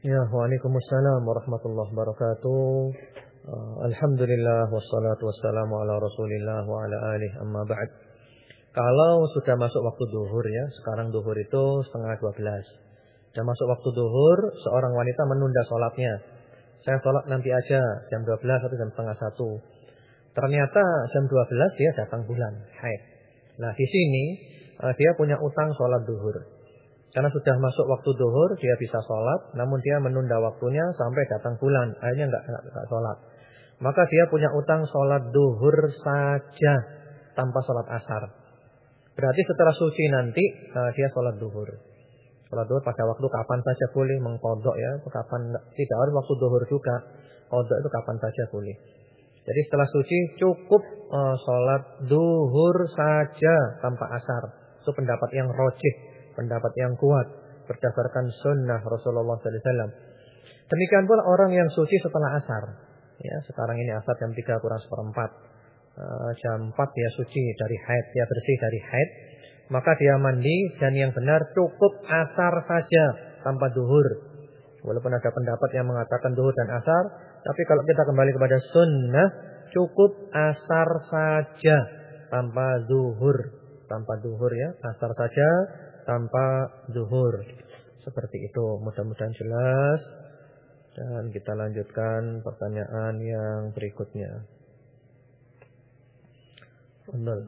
Ya, waalaikumsalam warahmatullahi wabarakatuh. Uh, Alhamdulillah wassalatu wassalamu ala rasulillah wa ala alih amma ba'd. Kalau sudah masuk waktu duhur ya, sekarang duhur itu setengah dua belas. Dan masuk waktu duhur, seorang wanita menunda sholatnya. Saya sholat nanti aja, jam 12 atau jam setengah satu. Ternyata jam 12 dia datang bulan, haid. Nah di sini uh, dia punya utang sholat duhur. Karena sudah masuk waktu duhur, dia bisa sholat, namun dia menunda waktunya sampai datang bulan. Akhirnya enggak, enggak, enggak sholat. Maka dia punya utang sholat duhur saja, tanpa sholat asar. Berarti setelah suci nanti, uh, dia sholat duhur. Sholat duhur pada waktu kapan saja boleh mengkodok ya. Kapan tidak harus waktu duhur juga. Kodok itu kapan saja boleh. Jadi setelah suci cukup uh, sholat duhur saja tanpa asar. Itu pendapat yang rojih, pendapat yang kuat berdasarkan sunnah Rasulullah SAW. Demikian pula orang yang suci setelah asar. Ya, sekarang ini asar jam 3 kurang seperempat. Uh, jam 4 dia suci dari haid, dia bersih dari haid maka dia mandi dan yang benar cukup asar saja tanpa duhur. Walaupun ada pendapat yang mengatakan duhur dan asar, tapi kalau kita kembali kepada sunnah, cukup asar saja tanpa duhur, tanpa duhur ya, asar saja tanpa duhur. Seperti itu, mudah-mudahan jelas. Dan kita lanjutkan pertanyaan yang berikutnya. Benar.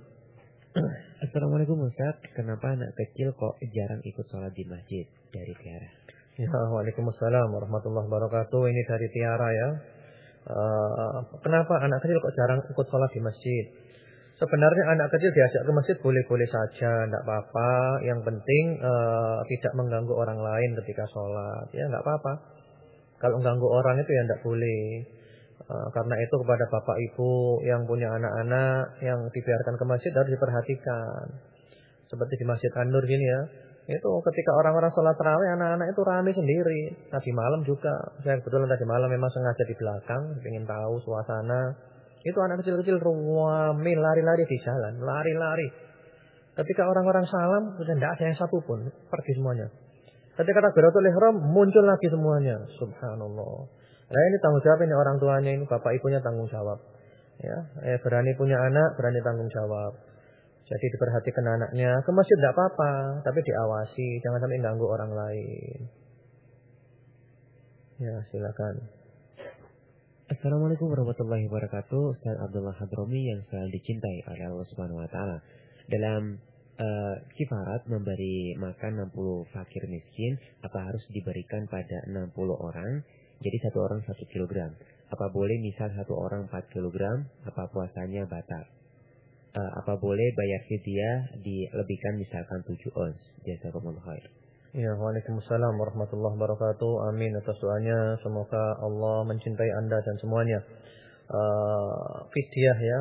(clears throat) Assalamualaikum Ustaz, kenapa anak kecil kok jarang ikut sholat di masjid dari Tiara? Ya, Waalaikumsalam warahmatullahi wabarakatuh. Ini dari Tiara ya. Uh, kenapa anak kecil kok jarang ikut sholat di masjid? Sebenarnya anak kecil diajak ke masjid boleh-boleh saja, tidak apa-apa. Yang penting uh, tidak mengganggu orang lain ketika sholat. Ya, tidak apa-apa. Kalau mengganggu orang itu ya tidak boleh. Eh, karena itu kepada bapak ibu yang punya anak-anak yang dibiarkan ke masjid harus diperhatikan. Seperti di Masjid An-Nur gini ya. Itu ketika orang-orang sholat terawih, anak-anak itu rame sendiri. Tadi malam juga, saya kebetulan tadi malam memang sengaja di belakang, ingin tahu suasana. Itu anak kecil-kecil rame lari-lari di jalan, lari-lari. Ketika orang-orang salam, sudah tidak ada yang satu pun, pergi semuanya. Ketika takbiratul ihram, muncul lagi semuanya. Subhanallah. Nah ini tanggung jawab ini orang tuanya, ini bapak ibunya tanggung jawab. Ya, eh, berani punya anak, berani tanggung jawab. Jadi diperhatikan anaknya. Ke masjid tidak apa-apa, tapi diawasi, jangan sampai ganggu orang lain. Ya, silakan. Assalamualaikum warahmatullahi wabarakatuh. Ustaz Abdullah Hadromi yang selalu dicintai oleh Allah Subhanahu wa taala. Dalam uh, kifarat memberi makan 60 fakir miskin, apa harus diberikan pada 60 orang? Jadi satu orang satu kilogram. Apa boleh misal satu orang 4 kilogram? Apa puasanya batal? uh, apa boleh bayar fidyah dilebihkan misalkan 7 ons. Jazakumullah khair. Ya, Waalaikumsalam warahmatullahi wabarakatuh. Amin atas doanya. Semoga Allah mencintai Anda dan semuanya. Uh, fidyah ya.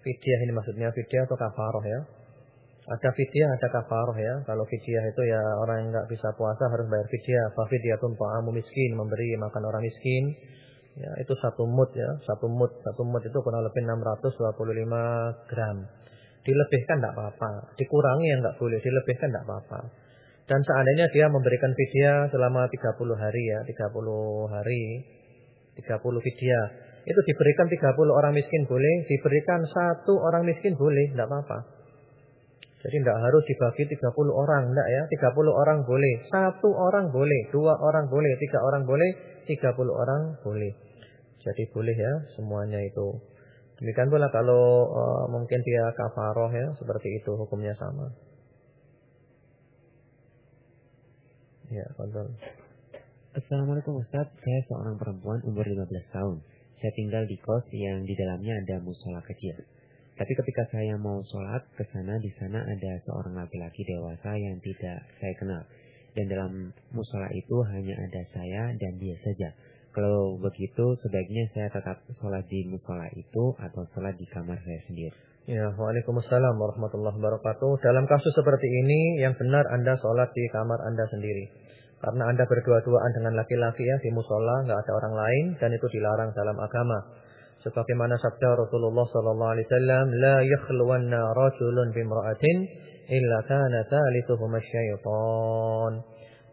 Fidyah ini maksudnya fidyah atau kafaroh ya. Ada fidyah, ada kafaroh ya. Kalau fidyah itu ya orang yang nggak bisa puasa harus bayar fidyah. Fa fidyatun ta'amu miskin, memberi makan orang miskin. Ya, itu satu mut ya, satu mut, satu mut itu kurang lebih 625 gram. Dilebihkan tidak apa-apa, dikurangi yang nggak boleh, dilebihkan tidak apa-apa. Dan seandainya dia memberikan fidyah selama 30 hari ya, 30 hari, 30 fidyah. Itu diberikan 30 orang miskin boleh, diberikan satu orang miskin boleh, tidak apa-apa. Jadi tidak harus dibagi 30 orang, tidak ya. 30 orang boleh, satu orang boleh, dua orang boleh, tiga orang boleh, 30 orang boleh. Jadi boleh ya semuanya itu. Demikian pula kalau uh, mungkin dia kafaroh ya, seperti itu hukumnya sama. Ya, kontrol. Assalamualaikum Ustaz, saya seorang perempuan umur 15 tahun. Saya tinggal di kos yang di dalamnya ada musola kecil. Tapi ketika saya mau sholat ke sana, di sana ada seorang laki-laki dewasa yang tidak saya kenal. Dan dalam musola itu hanya ada saya dan dia saja. Kalau begitu sebaiknya saya tetap sholat di musola itu atau sholat di kamar saya sendiri. Ya, Waalaikumsalam warahmatullahi wabarakatuh. Dalam kasus seperti ini, yang benar Anda sholat di kamar Anda sendiri. Karena Anda berdua-duaan dengan laki-laki ya di musola, nggak ada orang lain, dan itu dilarang dalam agama. Sebagaimana sabda Rasulullah Sallallahu Alaihi Wasallam, لا يخلون رجل bimra'atin illa kana thalithuhuma syaitan.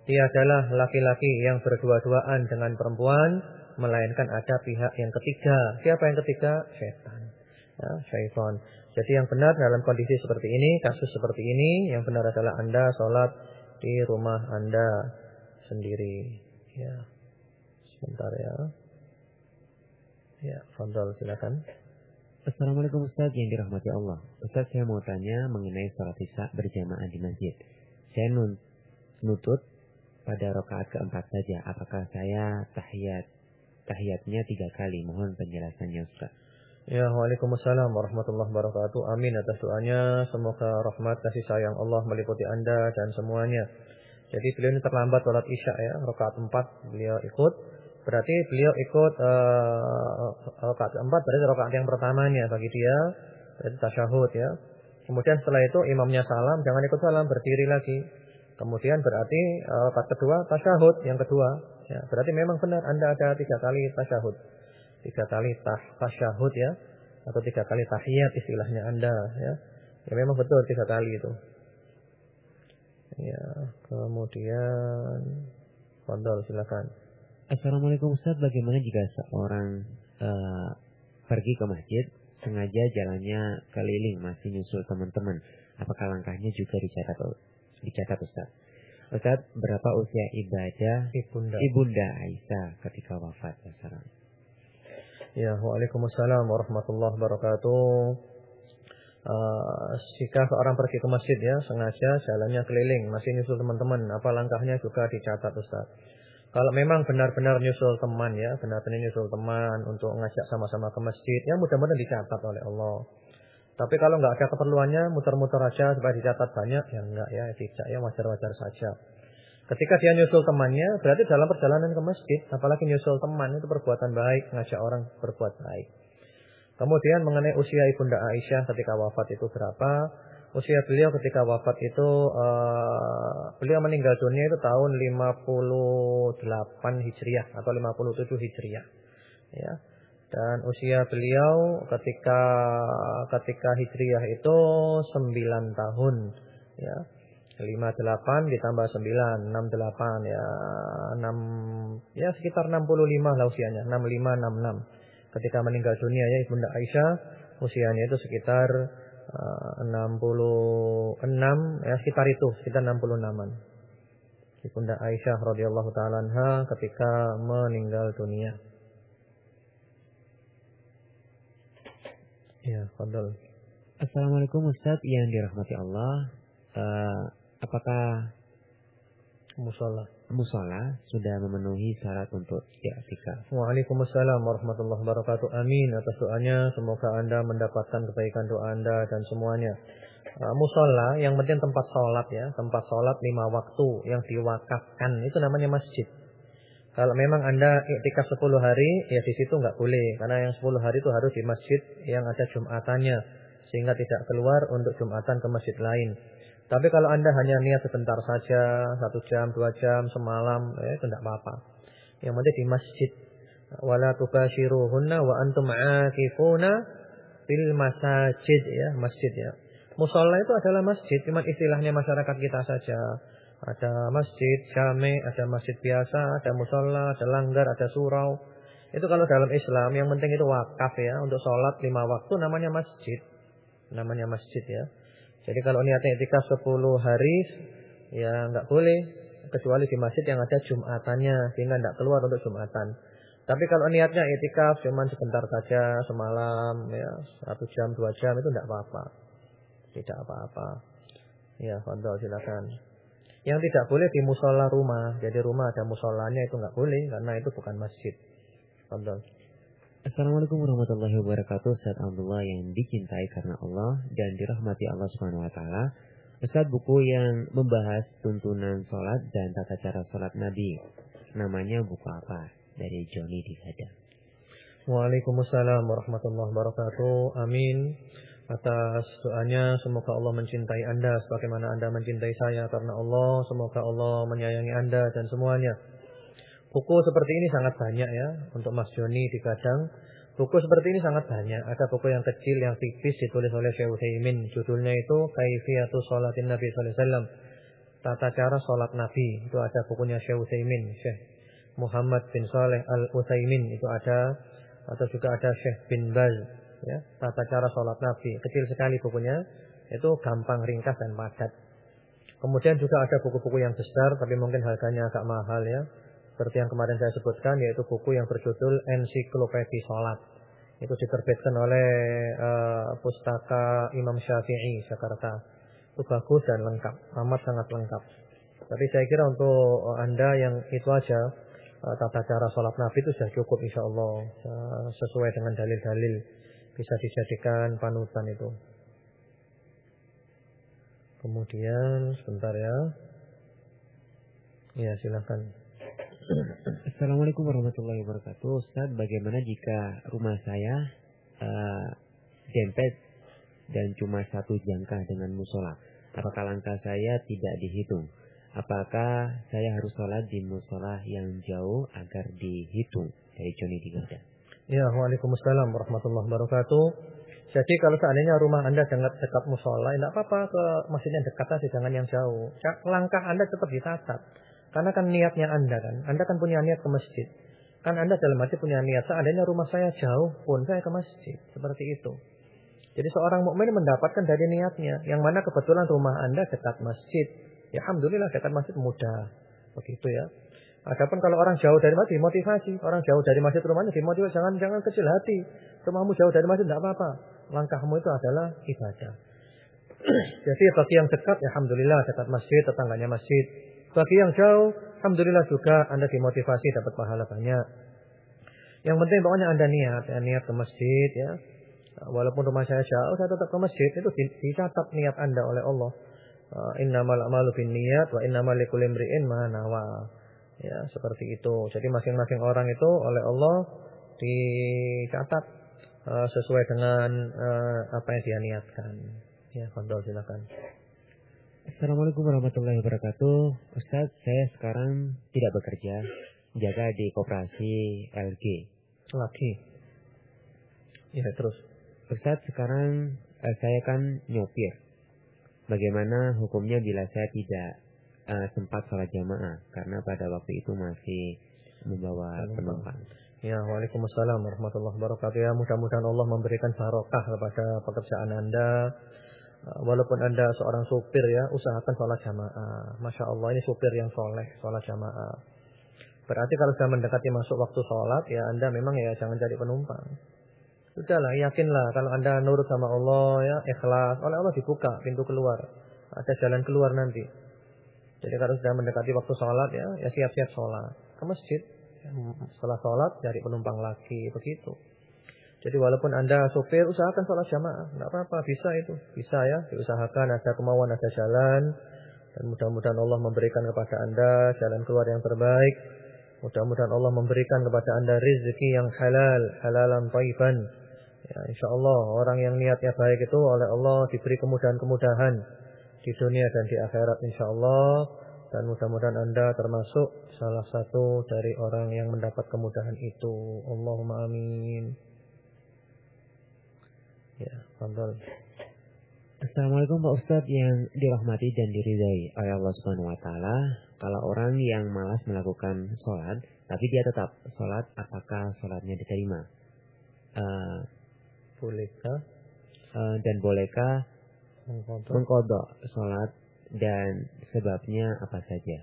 Tiadalah laki-laki yang berdua-duaan dengan perempuan melainkan ada pihak yang ketiga. Siapa yang ketiga? Setan. Ya, syaitan. Jadi yang benar dalam kondisi seperti ini, kasus seperti ini, yang benar adalah Anda sholat di rumah Anda sendiri. Ya. Sebentar ya. Ya, Fadol silakan. Assalamualaikum Ustaz yang dirahmati Allah. Ustaz saya mau tanya mengenai sholat isya berjamaah di masjid. Saya nutut pada rakaat keempat saja. Apakah saya tahiyat tahiyatnya tiga kali? Mohon penjelasannya Ustaz. Ya, Waalaikumsalam warahmatullahi wabarakatuh. Amin atas doanya. Semoga rahmat kasih sayang Allah meliputi Anda dan semuanya. Jadi beliau ini terlambat sholat isya ya, rakaat empat beliau ikut. Berarti beliau ikut uh, rakaat empat berarti rakaat yang pertamanya bagi dia. Berarti tasyahud ya. Kemudian setelah itu imamnya salam, jangan ikut salam, berdiri lagi. Kemudian berarti uh, kedua tasyahud yang kedua. Ya, berarti memang benar Anda ada tiga kali tasyahud. Tiga kali tah, tasyahud ya. Atau tiga kali tahiyat istilahnya Anda ya. Ya memang betul tiga kali itu. Ya, kemudian Fadol silakan. Assalamualaikum Ustaz, bagaimana jika seorang uh, pergi ke masjid sengaja jalannya keliling masih nyusul teman-teman, apakah langkahnya juga dicatat dicatat Ustaz. Ustaz, berapa usia ibadah Ibunda, Ibunda Aisyah ketika wafat? Salam. Ya, Waalaikumsalam warahmatullahi wabarakatuh. Uh, jika seorang pergi ke masjid ya, sengaja jalannya keliling, masih nyusul teman-teman, apa langkahnya juga dicatat Ustaz. Kalau memang benar-benar nyusul teman ya, benar-benar nyusul teman untuk ngajak sama-sama ke masjid, ya mudah-mudahan dicatat oleh Allah. Tapi kalau nggak ada keperluannya, muter-muter aja supaya dicatat banyak, ya enggak ya, tidak ya wajar-wajar saja. Ketika dia nyusul temannya, berarti dalam perjalanan ke masjid, apalagi nyusul teman itu perbuatan baik, ngajak orang berbuat baik. Kemudian mengenai usia ibunda Aisyah ketika wafat itu berapa? usia beliau ketika wafat itu uh, beliau meninggal dunia itu tahun 58 Hijriah atau 57 Hijriah. Ya. Dan usia beliau ketika ketika Hijriah itu 9 tahun ya. 58 ditambah 9 68 ya 6 ya sekitar 65 lah usianya 65 66 ketika meninggal dunia ya Ibunda Aisyah usianya itu sekitar 66 eh, ya sekitar itu, sekitar 66-an. Ibunda Aisyah radhiyallahu taala anha ketika meninggal dunia. Ya, fadal. Assalamualaikum Ustaz yang dirahmati Allah. Uh, apakah musola musola sudah memenuhi syarat untuk i'tikaf. Waalaikumsalam warahmatullahi wabarakatuh. Amin atas doanya. Semoga Anda mendapatkan kebaikan doa Anda dan semuanya. Uh, musola yang penting tempat sholat ya, tempat sholat lima waktu yang diwakafkan itu namanya masjid. Kalau memang Anda iktikaf 10 hari, ya di situ nggak boleh. Karena yang 10 hari itu harus di masjid yang ada Jumatannya. Sehingga tidak keluar untuk Jumatan ke masjid lain. Tapi kalau Anda hanya niat sebentar saja, satu jam, dua jam, semalam, eh, itu tidak apa-apa. Yang penting di masjid. Wala tubashiruhunna wa antum akifuna fil masajid ya, masjid ya. Musola itu adalah masjid, cuma istilahnya masyarakat kita saja. Ada masjid, jame, ada masjid biasa, ada musola, ada langgar, ada surau. Itu kalau dalam Islam yang penting itu wakaf ya, untuk sholat lima waktu namanya masjid. Namanya masjid ya. Jadi kalau niatnya etikaf 10 hari ya nggak boleh kecuali di masjid yang ada Jumatannya sehingga nggak keluar untuk Jumatan. Tapi kalau niatnya etikaf cuma sebentar saja semalam ya satu jam dua jam itu tidak apa-apa, tidak apa-apa. Ya, fadol silakan. Yang tidak boleh di musola rumah. Jadi rumah ada musolanya itu nggak boleh karena itu bukan masjid. Fadol. Assalamualaikum warahmatullahi wabarakatuh Ustaz Abdullah yang dicintai karena Allah dan dirahmati Allah Subhanahu wa taala. Ustaz buku yang membahas tuntunan sholat dan tata cara sholat Nabi. Namanya buku apa? Dari Joni di Gadang. Waalaikumsalam warahmatullahi wabarakatuh. Amin. Atas doanya semoga Allah mencintai Anda sebagaimana Anda mencintai saya karena Allah. Semoga Allah menyayangi Anda dan semuanya. Buku seperti ini sangat banyak ya untuk Mas Joni di Gadang. Buku seperti ini sangat banyak. Ada buku yang kecil yang tipis ditulis oleh Syekh Utsaimin. Judulnya itu Kaifiyatu Sholatin Nabi sallallahu alaihi wasallam. Tata cara salat Nabi. Itu ada bukunya Syekh Utsaimin, Syekh Muhammad bin Saleh Al Utsaimin itu ada atau juga ada Syekh bin Baz ya, tata cara salat Nabi. Kecil sekali bukunya. Itu gampang, ringkas dan padat. Kemudian juga ada buku-buku yang besar tapi mungkin harganya agak mahal ya seperti yang kemarin saya sebutkan yaitu buku yang berjudul Ensiklopedi Salat. Itu diterbitkan oleh uh, pustaka Imam Syafi'i Jakarta. Itu bagus dan lengkap, amat sangat lengkap. Tapi saya kira untuk Anda yang itu aja uh, tata cara sholat Nabi itu sudah cukup insya Allah uh, sesuai dengan dalil-dalil bisa dijadikan panutan itu. Kemudian sebentar ya. Ya silakan. Assalamualaikum warahmatullahi wabarakatuh. Ustaz, bagaimana jika rumah saya uh, dan cuma satu jangka dengan musola? Apakah langkah saya tidak dihitung? Apakah saya harus sholat di musola yang jauh agar dihitung? Dari Joni Digada. Ya, Waalaikumsalam warahmatullahi wabarakatuh. Jadi kalau seandainya rumah Anda dekat dekat musola, tidak apa-apa ke masjid yang dekat saja, jangan yang jauh. Langkah Anda tetap dicatat. Karena kan niatnya Anda kan. Anda kan punya niat ke masjid. Kan Anda dalam hati punya niat. Seandainya rumah saya jauh pun saya ke masjid. Seperti itu. Jadi seorang mukmin mendapatkan dari niatnya. Yang mana kebetulan rumah Anda dekat masjid. Ya Alhamdulillah dekat masjid mudah. Begitu ya. Adapun kalau orang jauh dari masjid dimotivasi. Orang jauh dari masjid rumahnya dimotivasi. Jangan jangan kecil hati. Rumahmu jauh dari masjid tidak apa-apa. Langkahmu itu adalah ibadah. (clears throat) Jadi bagi yang dekat, ya Alhamdulillah dekat masjid, tetangganya masjid. Bagi yang jauh, Alhamdulillah juga Anda dimotivasi dapat pahala banyak. Yang penting pokoknya Anda niat, ya, niat ke masjid ya. Walaupun rumah saya jauh, saya tetap ke masjid. Itu dicatat niat Anda oleh Allah. Uh, innamal a'malu niat wa innamal likulli imri'in ma nawa. Ya, seperti itu. Jadi masing-masing orang itu oleh Allah dicatat uh, sesuai dengan uh, apa yang dia niatkan. Ya, Fadol silakan. Assalamualaikum warahmatullahi wabarakatuh. Ustaz, saya sekarang tidak bekerja, jaga di koperasi LG. Lagi. Ya, terus. Ustaz, sekarang eh, saya kan nyopir. Bagaimana hukumnya bila saya tidak eh, sempat sholat jamaah karena pada waktu itu masih membawa penumpang? Ya, Waalaikumsalam warahmatullahi wabarakatuh. Ya, mudah-mudahan Allah memberikan barokah kepada pekerjaan Anda. Uh, Walaupun Anda seorang supir ya, usahakan sholat jamaah. Masya Allah, ini supir yang soleh, sholat jamaah. Berarti kalau sudah mendekati masuk waktu sholat, ya Anda memang ya jangan jadi penumpang. Sudahlah, yakinlah kalau Anda nurut sama Allah ya, ikhlas. Oleh Allah dibuka pintu keluar. Ada jalan keluar nanti. Jadi kalau sudah mendekati waktu sholat ya, ya siap-siap sholat. Ke masjid. Setelah sholat cari penumpang lagi begitu. Jadi walaupun anda sopir usahakan sholat jamaah, nggak apa-apa bisa itu, bisa ya, diusahakan ada kemauan ada jalan dan mudah-mudahan Allah memberikan kepada anda jalan keluar yang terbaik. Mudah-mudahan Allah memberikan kepada anda rezeki yang halal, halalan taiban. Ya, insya Allah orang yang niatnya baik itu oleh Allah diberi kemudahan-kemudahan di dunia dan di akhirat insya Allah dan mudah-mudahan anda termasuk salah satu dari orang yang mendapat kemudahan itu. Allahumma amin. Ya, fadal. Assalamualaikum Pak Ustadz yang dirahmati dan diridai oleh Allah Subhanahu Wa Taala. Kalau orang yang malas melakukan sholat, tapi dia tetap sholat, apakah sholatnya diterima? Uh, Bolehkah? Uh, dan bolehkah Mengkodok. mengkodok sholat dan sebabnya apa saja?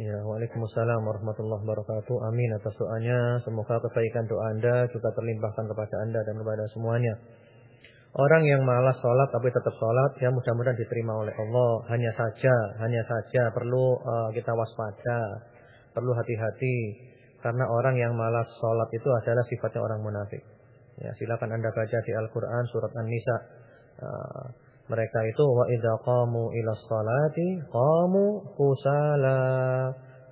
Ya, Waalaikumsalam warahmatullahi wabarakatuh. Amin atas doanya. Semoga kebaikan doa Anda juga terlimpahkan kepada Anda dan kepada semuanya. Orang yang malas sholat tapi tetap sholat, ya mudah-mudahan diterima oleh Allah. Hanya saja, hanya saja perlu uh, kita waspada, perlu hati-hati. Karena orang yang malas sholat itu adalah sifatnya orang munafik. Ya, silakan Anda baca di Al-Quran surat An-Nisa. Uh, mereka itu wa idza qamu ila sholati qamu kusala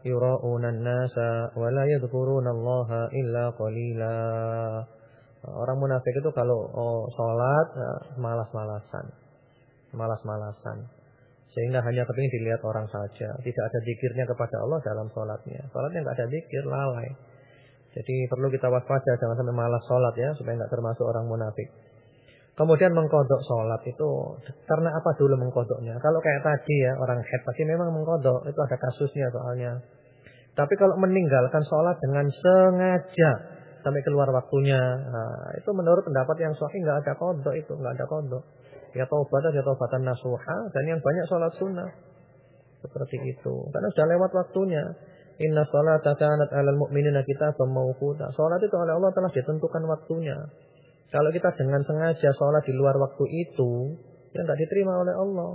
yura'una an-nasa wa la yadhkuruna Allah illa qalila. Orang munafik itu kalau oh, sholat ya, malas-malasan. Malas-malasan. Sehingga hanya kepingin dilihat orang saja. Tidak ada zikirnya kepada Allah dalam sholatnya. Sholatnya nggak ada zikir, lalai. Jadi perlu kita waspada jangan sampai malas sholat ya. Supaya nggak termasuk orang munafik. Kemudian mengkodok sholat itu karena apa dulu mengkodoknya? Kalau kayak tadi ya orang head pasti memang mengkodok itu ada kasusnya soalnya. Tapi kalau meninggalkan sholat dengan sengaja sampai keluar waktunya, nah, itu menurut pendapat yang sahih nggak ada kodok itu nggak ada kodok. Ya taubat ya taubatan nasuha dan yang banyak sholat sunnah seperti itu karena sudah lewat waktunya. Inna sholata kanat alal mu'minina kita mawquta. Sholat itu oleh Allah telah ditentukan waktunya. Kalau kita dengan sengaja sholat di luar waktu itu, ya nggak diterima oleh Allah.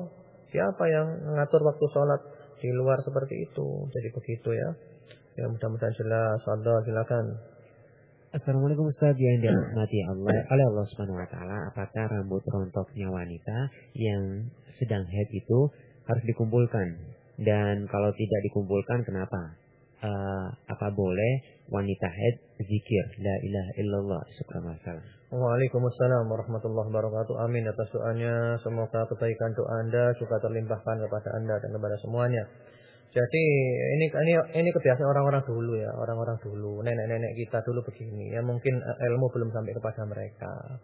Siapa yang mengatur waktu sholat di luar seperti itu? Jadi begitu ya. Ya mudah-mudahan jelas. Allah silakan. Assalamualaikum Ustaz yang dirahmati Allah oleh Allah Subhanahu wa taala. Apakah rambut rontoknya wanita yang sedang haid itu harus dikumpulkan? Dan kalau tidak dikumpulkan kenapa? Uh, apa boleh wanita haid zikir la ilaha illallah subhanallah Waalaikumsalam warahmatullahi wabarakatuh. Amin atas doanya. Semoga kebaikan doa Anda juga terlimpahkan kepada Anda dan kepada semuanya. Jadi ini ini ini kebiasaan orang-orang dulu ya, orang-orang dulu, nenek-nenek kita dulu begini. Ya mungkin ilmu belum sampai kepada mereka.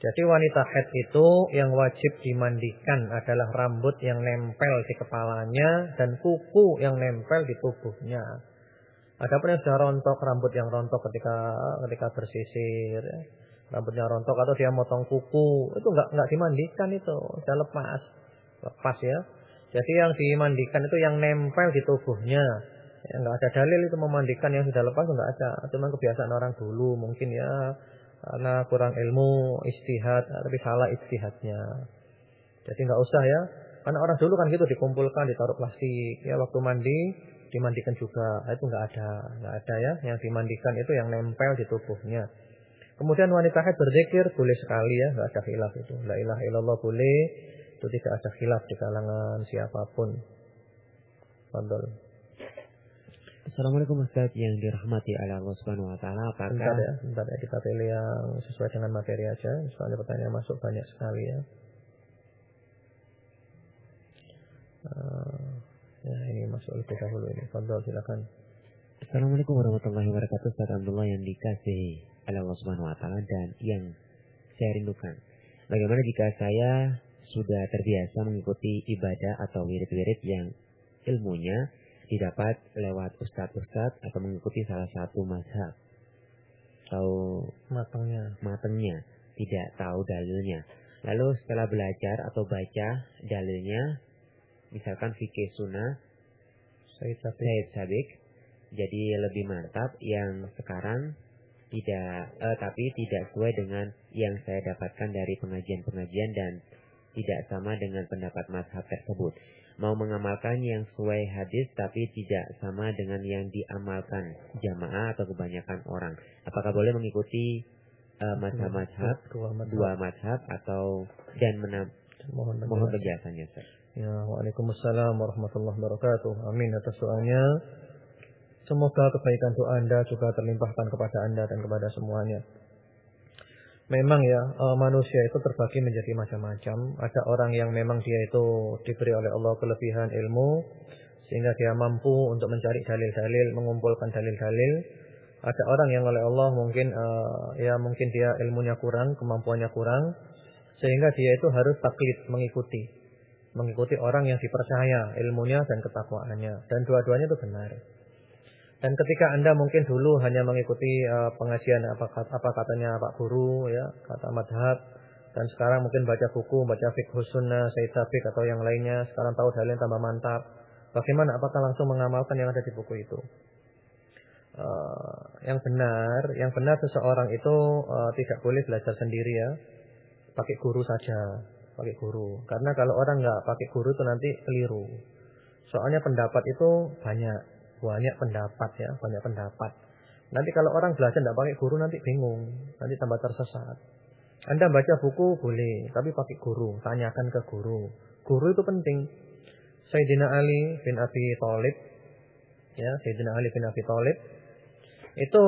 Jadi wanita haid itu yang wajib dimandikan adalah rambut yang nempel di kepalanya dan kuku yang nempel di tubuhnya. Adapun yang sudah rontok, rambut yang rontok ketika ketika bersisir, ya. rambutnya rontok atau dia motong kuku, itu enggak enggak dimandikan itu, sudah lepas, lepas ya. Jadi yang dimandikan itu yang nempel di tubuhnya. Ya, enggak ada dalil itu memandikan yang sudah lepas enggak ada. Cuma kebiasaan orang dulu mungkin ya karena kurang ilmu istihad tapi salah istihadnya. Jadi enggak usah ya. Karena orang dulu kan gitu dikumpulkan ditaruh plastik ya waktu mandi dimandikan juga. Itu enggak ada, enggak ada ya. Yang dimandikan itu yang nempel di tubuhnya. Kemudian wanita haid berzikir boleh sekali ya, enggak ada khilaf itu. La ilaha illallah boleh. Itu tidak ada khilaf di kalangan siapa pun. Fadol. Assalamualaikum Ustaz yang dirahmati oleh Allah Subhanahu wa taala. Apakah Bentar ya, bentar ya kita pilih yang sesuai dengan materi aja. Soalnya pertanyaan masuk banyak sekali ya. Uh, ya ini masuk lebih dahulu ini. Fadol silakan. Assalamualaikum warahmatullahi wabarakatuh. Ustaz Abdullah yang dikasih Allah Subhanahu wa taala dan yang saya rindukan. Bagaimana jika saya sudah terbiasa mengikuti ibadah atau wirid-wirid yang ilmunya didapat lewat ustadz-ustadz atau mengikuti salah satu mazhab. Atau matangnya. matangnya tidak tahu dalilnya. Lalu setelah belajar atau baca dalilnya misalkan fikih sunnah Said Sabik, Sabik jadi lebih mantap yang sekarang tidak eh, tapi tidak sesuai dengan yang saya dapatkan dari pengajian-pengajian dan tidak sama dengan pendapat mazhab tersebut. Mau mengamalkan yang sesuai hadis tapi tidak sama dengan yang diamalkan jamaah atau kebanyakan orang. Apakah boleh mengikuti uh, mazhab-mazhab dua mazhab, atau dan menam, mohon mohon penjelasannya, Ustaz. Ya, Waalaikumsalam warahmatullahi wabarakatuh. Amin atas doanya. Semoga kebaikan doa Anda juga terlimpahkan kepada Anda dan kepada semuanya. Memang ya uh, manusia itu terbagi menjadi macam-macam. Ada orang yang memang dia itu diberi oleh Allah kelebihan ilmu sehingga dia mampu untuk mencari dalil-dalil, mengumpulkan dalil-dalil. Ada orang yang oleh Allah mungkin uh, ya mungkin dia ilmunya kurang, kemampuannya kurang sehingga dia itu harus taklid mengikuti. Mengikuti orang yang dipercaya ilmunya dan ketakwaannya dan dua-duanya itu benar. Dan ketika Anda mungkin dulu hanya mengikuti uh, pengajian apa, apa katanya Pak Guru ya, kata madhab dan sekarang mungkin baca buku, baca fiqh sunnah, Said atau yang lainnya, sekarang tahu dalil tambah mantap. Bagaimana apakah langsung mengamalkan yang ada di buku itu? Uh, yang benar, yang benar seseorang itu uh, tidak boleh belajar sendiri ya. Pakai guru saja, pakai guru. Karena kalau orang nggak pakai guru itu nanti keliru. Soalnya pendapat itu banyak banyak pendapat ya, banyak pendapat. Nanti kalau orang belajar tidak pakai guru nanti bingung, nanti tambah tersesat. Anda baca buku boleh, tapi pakai guru, tanyakan ke guru. Guru itu penting. Sayyidina Ali bin Abi Thalib ya, Sayyidina Ali bin Abi Thalib itu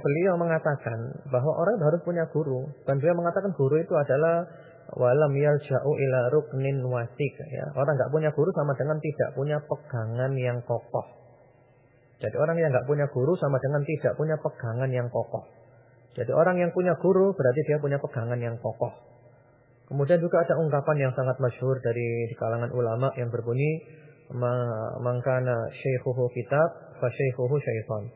beliau mengatakan bahwa orang harus punya guru dan beliau mengatakan guru itu adalah walam yalja'u ila ruknin wasik ya. Orang nggak punya guru sama dengan tidak punya pegangan yang kokoh. Jadi orang yang nggak punya guru sama dengan tidak punya pegangan yang kokoh. Jadi orang yang punya guru berarti dia punya pegangan yang kokoh. Kemudian juga ada ungkapan yang sangat masyhur dari kalangan ulama yang berbunyi mangkana syekhuhu kitab fa syekhuhu syaitan.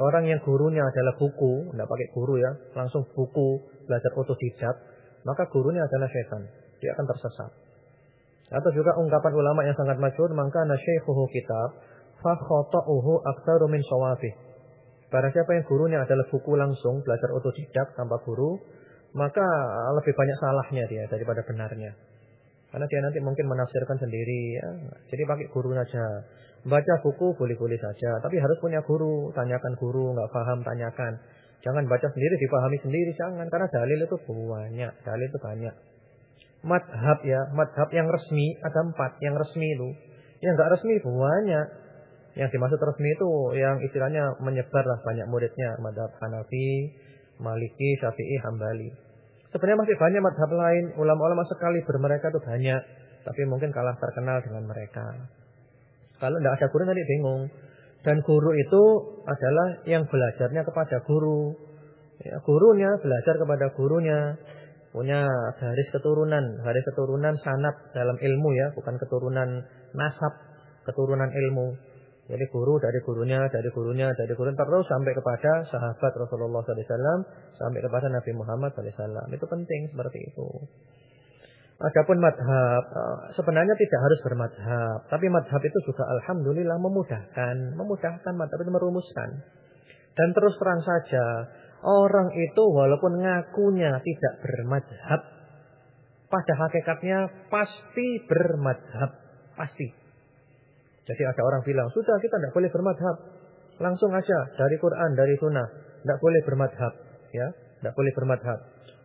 Orang yang gurunya adalah buku, tidak pakai guru ya, langsung buku, belajar otodidak, maka gurunya adalah syaitan. Dia akan tersesat. Atau juga ungkapan ulama yang sangat masyhur mangkana syekhuhu kitab fa khata'uhu aktsaru min shawafih. Barang siapa yang gurunya adalah buku langsung, belajar otodidak tanpa guru, maka lebih banyak salahnya dia daripada benarnya. Karena dia nanti mungkin menafsirkan sendiri ya. Jadi pakai guru saja. Baca buku boleh-boleh saja, tapi harus punya guru, tanyakan guru, nggak paham tanyakan. Jangan baca sendiri, dipahami sendiri, jangan karena dalil itu banyak, dalil itu banyak. Madhab ya, madhab yang resmi ada empat, yang resmi itu. Yang nggak resmi banyak. Yang dimaksud resmi itu yang istilahnya menyebar lah banyak muridnya. Madhab Hanafi, Maliki, Syafi'i, Hambali. Sebenarnya masih banyak madhab lain. Ulama-ulama sekali bermereka itu banyak. Tapi mungkin kalah terkenal dengan mereka. Kalau tidak ada guru nanti bingung. Dan guru itu adalah yang belajarnya kepada guru. Ya, gurunya belajar kepada gurunya. Punya garis keturunan. Garis keturunan sanat dalam ilmu ya. Bukan keturunan nasab. Keturunan ilmu. Jadi guru dari gurunya, dari gurunya, dari gurunya terus sampai kepada sahabat Rasulullah SAW, sampai kepada Nabi Muhammad SAW. Itu penting seperti itu. Adapun madhab, eh, sebenarnya tidak harus bermadhab. Tapi madhab itu juga Alhamdulillah memudahkan. Memudahkan madhab itu merumuskan. Dan terus terang saja, orang itu walaupun ngakunya tidak bermadhab, pada hakikatnya pasti bermadhab. Pasti. Jadi ada orang bilang, sudah kita tidak boleh bermadhab. Langsung aja dari Quran, dari Sunnah. Tidak boleh bermadhab. Ya, tidak boleh bermadhab.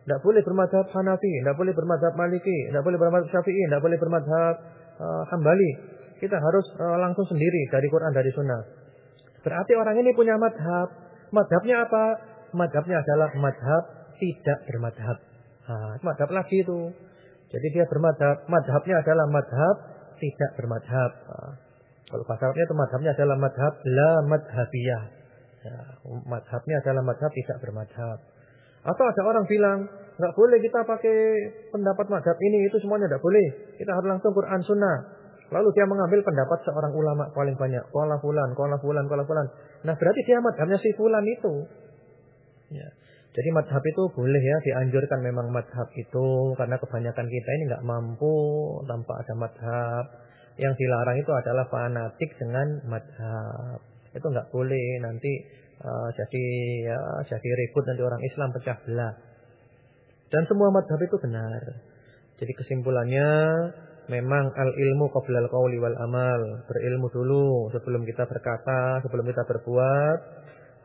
Tidak boleh bermadhab Hanafi, tidak boleh bermadhab Maliki, tidak boleh bermadhab Syafi'i, tidak boleh bermadhab uh, Hambali. Kita harus uh, langsung sendiri dari Quran, dari Sunnah. Berarti orang ini punya madhab. Madhabnya apa? Madhabnya adalah madhab tidak bermadhab. Nah, madhab lagi itu. Jadi dia bermadhab. Madhabnya adalah madhab tidak bermadhab. Nah, kalau bahasa Arabnya itu madhabnya adalah madhab la madhabiyah. Ya, madhabnya adalah madhab tidak bermadhab. Atau ada orang bilang, nggak boleh kita pakai pendapat madhab ini, itu semuanya nggak boleh. Kita harus langsung Quran Sunnah. Lalu dia mengambil pendapat seorang ulama paling banyak. Kuala fulan, kuala fulan, kuala fulan. Nah berarti dia madhabnya si fulan itu. Ya. Jadi madhab itu boleh ya dianjurkan memang madhab itu. Karena kebanyakan kita ini nggak mampu tanpa ada madhab. Yang dilarang itu adalah fanatik dengan madhab. Itu nggak boleh nanti uh, jadi ya, jadi ribut nanti orang Islam pecah belah. Dan semua madhab itu benar. Jadi kesimpulannya memang al ilmu qoblal qauli wal amal. Berilmu dulu sebelum kita berkata, sebelum kita berbuat.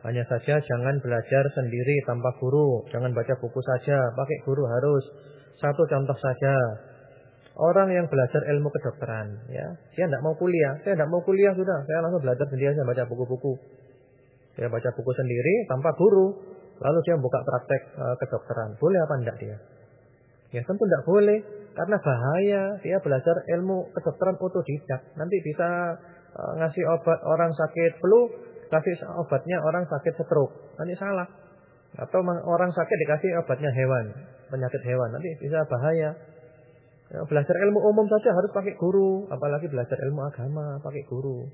Hanya saja jangan belajar sendiri tanpa guru, jangan baca buku saja, pakai guru harus. Satu contoh saja. Orang yang belajar ilmu kedokteran, ya, dia tidak mau kuliah, saya tidak mau kuliah sudah, saya langsung belajar sendiri, saya baca buku-buku. Dia baca buku sendiri tanpa guru, lalu dia buka praktek uh, kedokteran. Boleh apa tidak dia? Ya tentu tidak boleh. Karena bahaya dia belajar ilmu kedokteran otodidak. Nanti bisa uh, ngasih obat orang sakit flu, kasih obatnya orang sakit stroke. Nanti salah. Atau orang sakit dikasih obatnya hewan, penyakit hewan. Nanti bisa bahaya. Ya, belajar ilmu umum saja harus pakai guru, apalagi belajar ilmu agama pakai guru.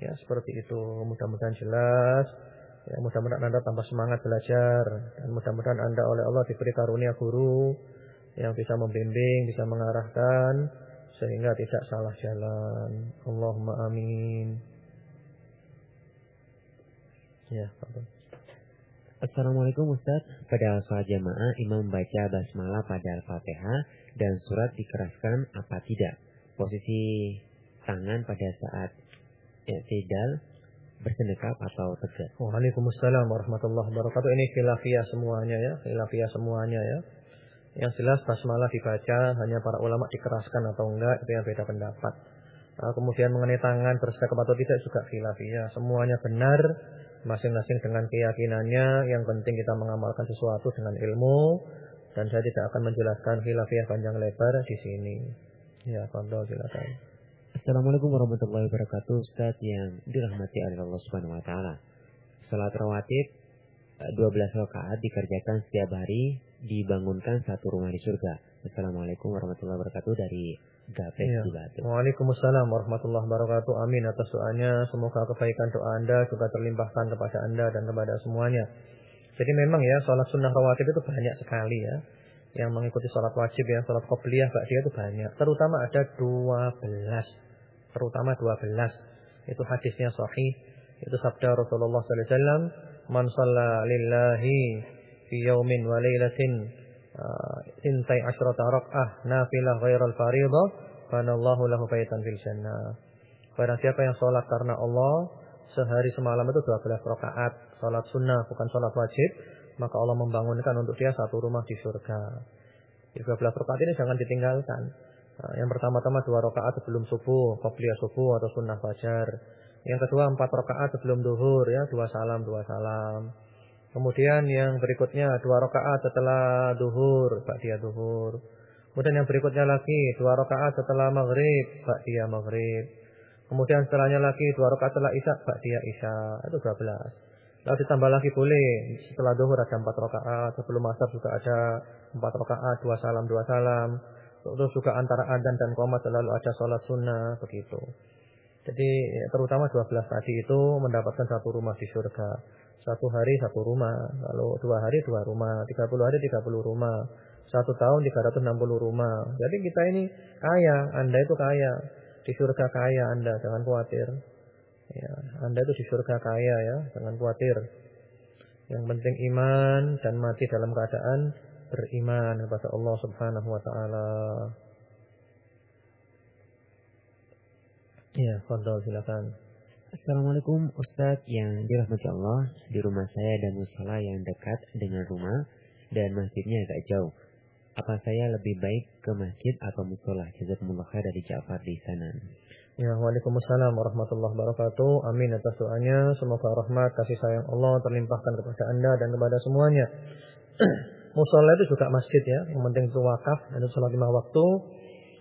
Ya, seperti itu. Mudah-mudahan jelas. Ya, mudah-mudahan Anda tambah semangat belajar dan mudah-mudahan Anda oleh Allah diberi karunia guru yang bisa membimbing, bisa mengarahkan sehingga tidak salah jalan. Allahumma amin. Ya, Pak. Assalamualaikum Ustaz. Pada saat jamaah, imam membaca basmalah pada Al-Fatihah dan surat dikeraskan apa tidak. Posisi tangan pada saat tidak bersedekap atau tegak. Waalaikumsalam warahmatullahi wabarakatuh. Ini khilafiyah semuanya ya, khilafiyah semuanya ya. Yang jelas basmalah dibaca hanya para ulama dikeraskan atau enggak itu yang beda pendapat. Nah, kemudian mengenai tangan bersedekap atau tidak juga khilafiyah. Semuanya benar masing-masing dengan keyakinannya. Yang penting kita mengamalkan sesuatu dengan ilmu dan saya tidak akan menjelaskan khilafiyah panjang lebar di sini. Ya, Fadol silakan. Assalamualaikum warahmatullahi wabarakatuh Ustaz yang dirahmati oleh Allah Subhanahu wa taala. Salat rawatib 12 eh, rakaat dikerjakan setiap hari dibangunkan satu rumah di surga. Assalamualaikum warahmatullahi wabarakatuh dari Gapet ya. Waalaikumsalam warahmatullahi wabarakatuh. Amin atas doanya. Semoga kebaikan doa Anda juga terlimpahkan kepada Anda dan kepada semuanya. Jadi memang ya sholat sunnah rawatib itu banyak sekali ya. Yang mengikuti sholat wajib ya, sholat qobliyah, dia itu banyak. Terutama ada 12. Terutama 12. Itu hadisnya sahih. Itu sabda Rasulullah SAW. Man lillahi fi yaumin wa lailatin uh, intai asyrata rak'ah nafilah ghairal fariḍah fanallahu lahu baitan fil jannah. Barang siapa yang sholat karena Allah sehari semalam itu 12 rakaat, sholat sunnah bukan sholat wajib, maka Allah membangunkan untuk dia satu rumah di surga. 12 rakaat ini jangan ditinggalkan. Nah, yang pertama-tama dua rakaat sebelum subuh, qabliyah subuh atau sunnah fajar. Yang kedua empat rakaat sebelum duhur ya, dua salam, dua salam. Kemudian yang berikutnya dua rakaat setelah duhur, dia duhur. Kemudian yang berikutnya lagi dua rakaat setelah maghrib, dia maghrib. Kemudian setelahnya lagi dua rakaat setelah isya, dia isya. Itu dua belas. Lalu ditambah lagi boleh setelah duhur ada empat rakaat, sebelum asar juga ada empat rakaat, dua salam, dua salam. Terus juga antara adzan dan qomat selalu ada sholat sunnah begitu. Jadi terutama 12 tadi itu mendapatkan satu rumah di surga. Satu hari satu rumah, lalu dua hari dua rumah, tiga puluh hari tiga puluh rumah, satu tahun tiga ratus enam puluh rumah. Jadi kita ini kaya, Anda itu kaya, di surga kaya Anda, jangan khawatir. Ya, Anda itu di surga kaya ya, jangan khawatir. Yang penting iman dan mati dalam keadaan beriman kepada Allah Subhanahu wa taala. Ya, fadhil silakan. Assalamualaikum Ustadz yang dirahmati Allah Di rumah saya ada musola yang dekat dengan rumah Dan masjidnya agak jauh Apa saya lebih baik ke masjid atau musola Jazakumullah khair dari Ja'far di sana Ya, Waalaikumsalam warahmatullahi wabarakatuh. Amin atas doanya. Semoga rahmat kasih sayang Allah terlimpahkan kepada Anda dan kepada semuanya. (clears throat) Musola itu juga masjid ya. Yang penting itu wakaf dan sholat lima waktu.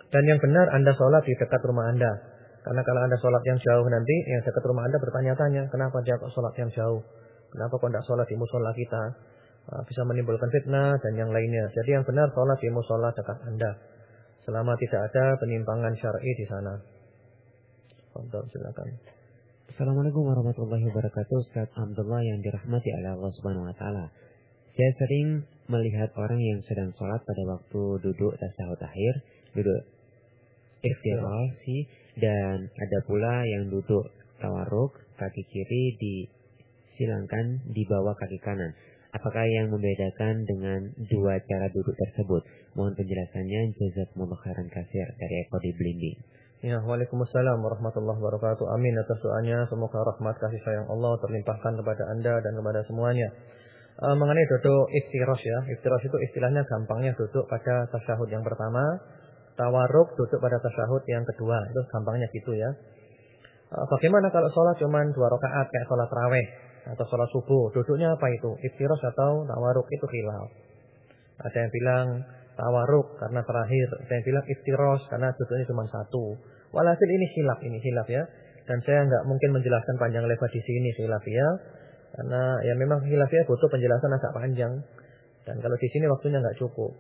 Dan yang benar Anda sholat di dekat rumah Anda. Karena kalau Anda sholat yang jauh nanti, yang dekat rumah Anda bertanya-tanya, kenapa dia kok sholat yang jauh? Kenapa kok tidak sholat di musola kita? Ah, bisa menimbulkan fitnah dan yang lainnya. Jadi yang benar sholat di musola dekat Anda. Selama tidak ada penyimpangan syar'i di sana. Untuk silakan. Assalamualaikum warahmatullahi wabarakatuh. Ustaz Abdullah yang dirahmati oleh Allah Subhanahu wa taala. Saya sering melihat orang yang sedang sholat pada waktu duduk tasawuf akhir, duduk iftirasi dan ada pula yang duduk tawaruk, kaki kiri disilangkan di bawah kaki kanan. Apakah yang membedakan dengan dua cara duduk tersebut? Mohon penjelasannya. Jazakumullah khairan kasir dari Eko di Blinding. Ya, Waalaikumsalam warahmatullahi wabarakatuh. Amin atas doanya. Semoga rahmat kasih sayang Allah terlimpahkan kepada Anda dan kepada semuanya. E, mengenai duduk iftiros ya. Iftiros itu istilahnya gampangnya duduk pada tasyahud yang pertama. Tawaruk duduk pada tasyahud yang kedua. Itu gampangnya gitu ya. E, bagaimana kalau sholat cuma dua rakaat kayak sholat raweh? atau sholat subuh. Duduknya apa itu? Iftiros atau tawaruk itu khilaf. Ada yang bilang tawaruk karena terakhir. Ada yang bilang iftiros karena duduknya cuma satu. Walhasil ini khilaf, ini khilaf ya. Dan saya nggak mungkin menjelaskan panjang lebar di sini khilaf ya. Karena ya memang khilaf ya butuh penjelasan agak panjang. Dan kalau di sini waktunya nggak cukup.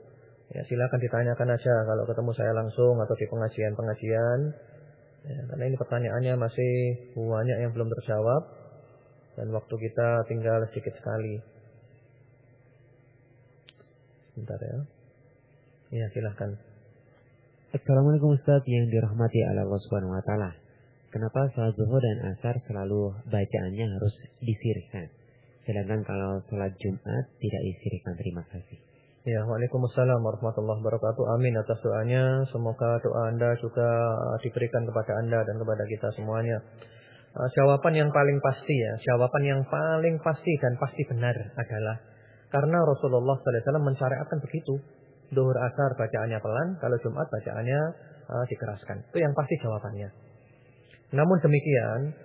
Ya silakan ditanyakan aja kalau ketemu saya langsung atau di pengajian-pengajian. Ya, karena ini pertanyaannya masih banyak yang belum terjawab. Dan waktu kita tinggal sedikit sekali. Sebentar ya. Iya, silahkan. Assalamualaikum Ustaz yang dirahmati Allah Subhanahu wa taala. Kenapa salat zuhur dan asar selalu bacaannya harus disirkan? Sedangkan kalau salat Jumat tidak disirkan. Terima kasih. Ya, Waalaikumsalam warahmatullahi wabarakatuh. Amin atas doanya. Semoga doa Anda juga diberikan kepada Anda dan kepada kita semuanya. Uh, jawaban yang paling pasti ya, jawaban yang paling pasti dan pasti benar adalah karena Rasulullah SAW mensyariatkan begitu. Duhur asar bacaannya pelan, kalau Jumat bacaannya uh, dikeraskan. Itu yang pasti jawabannya. Namun demikian,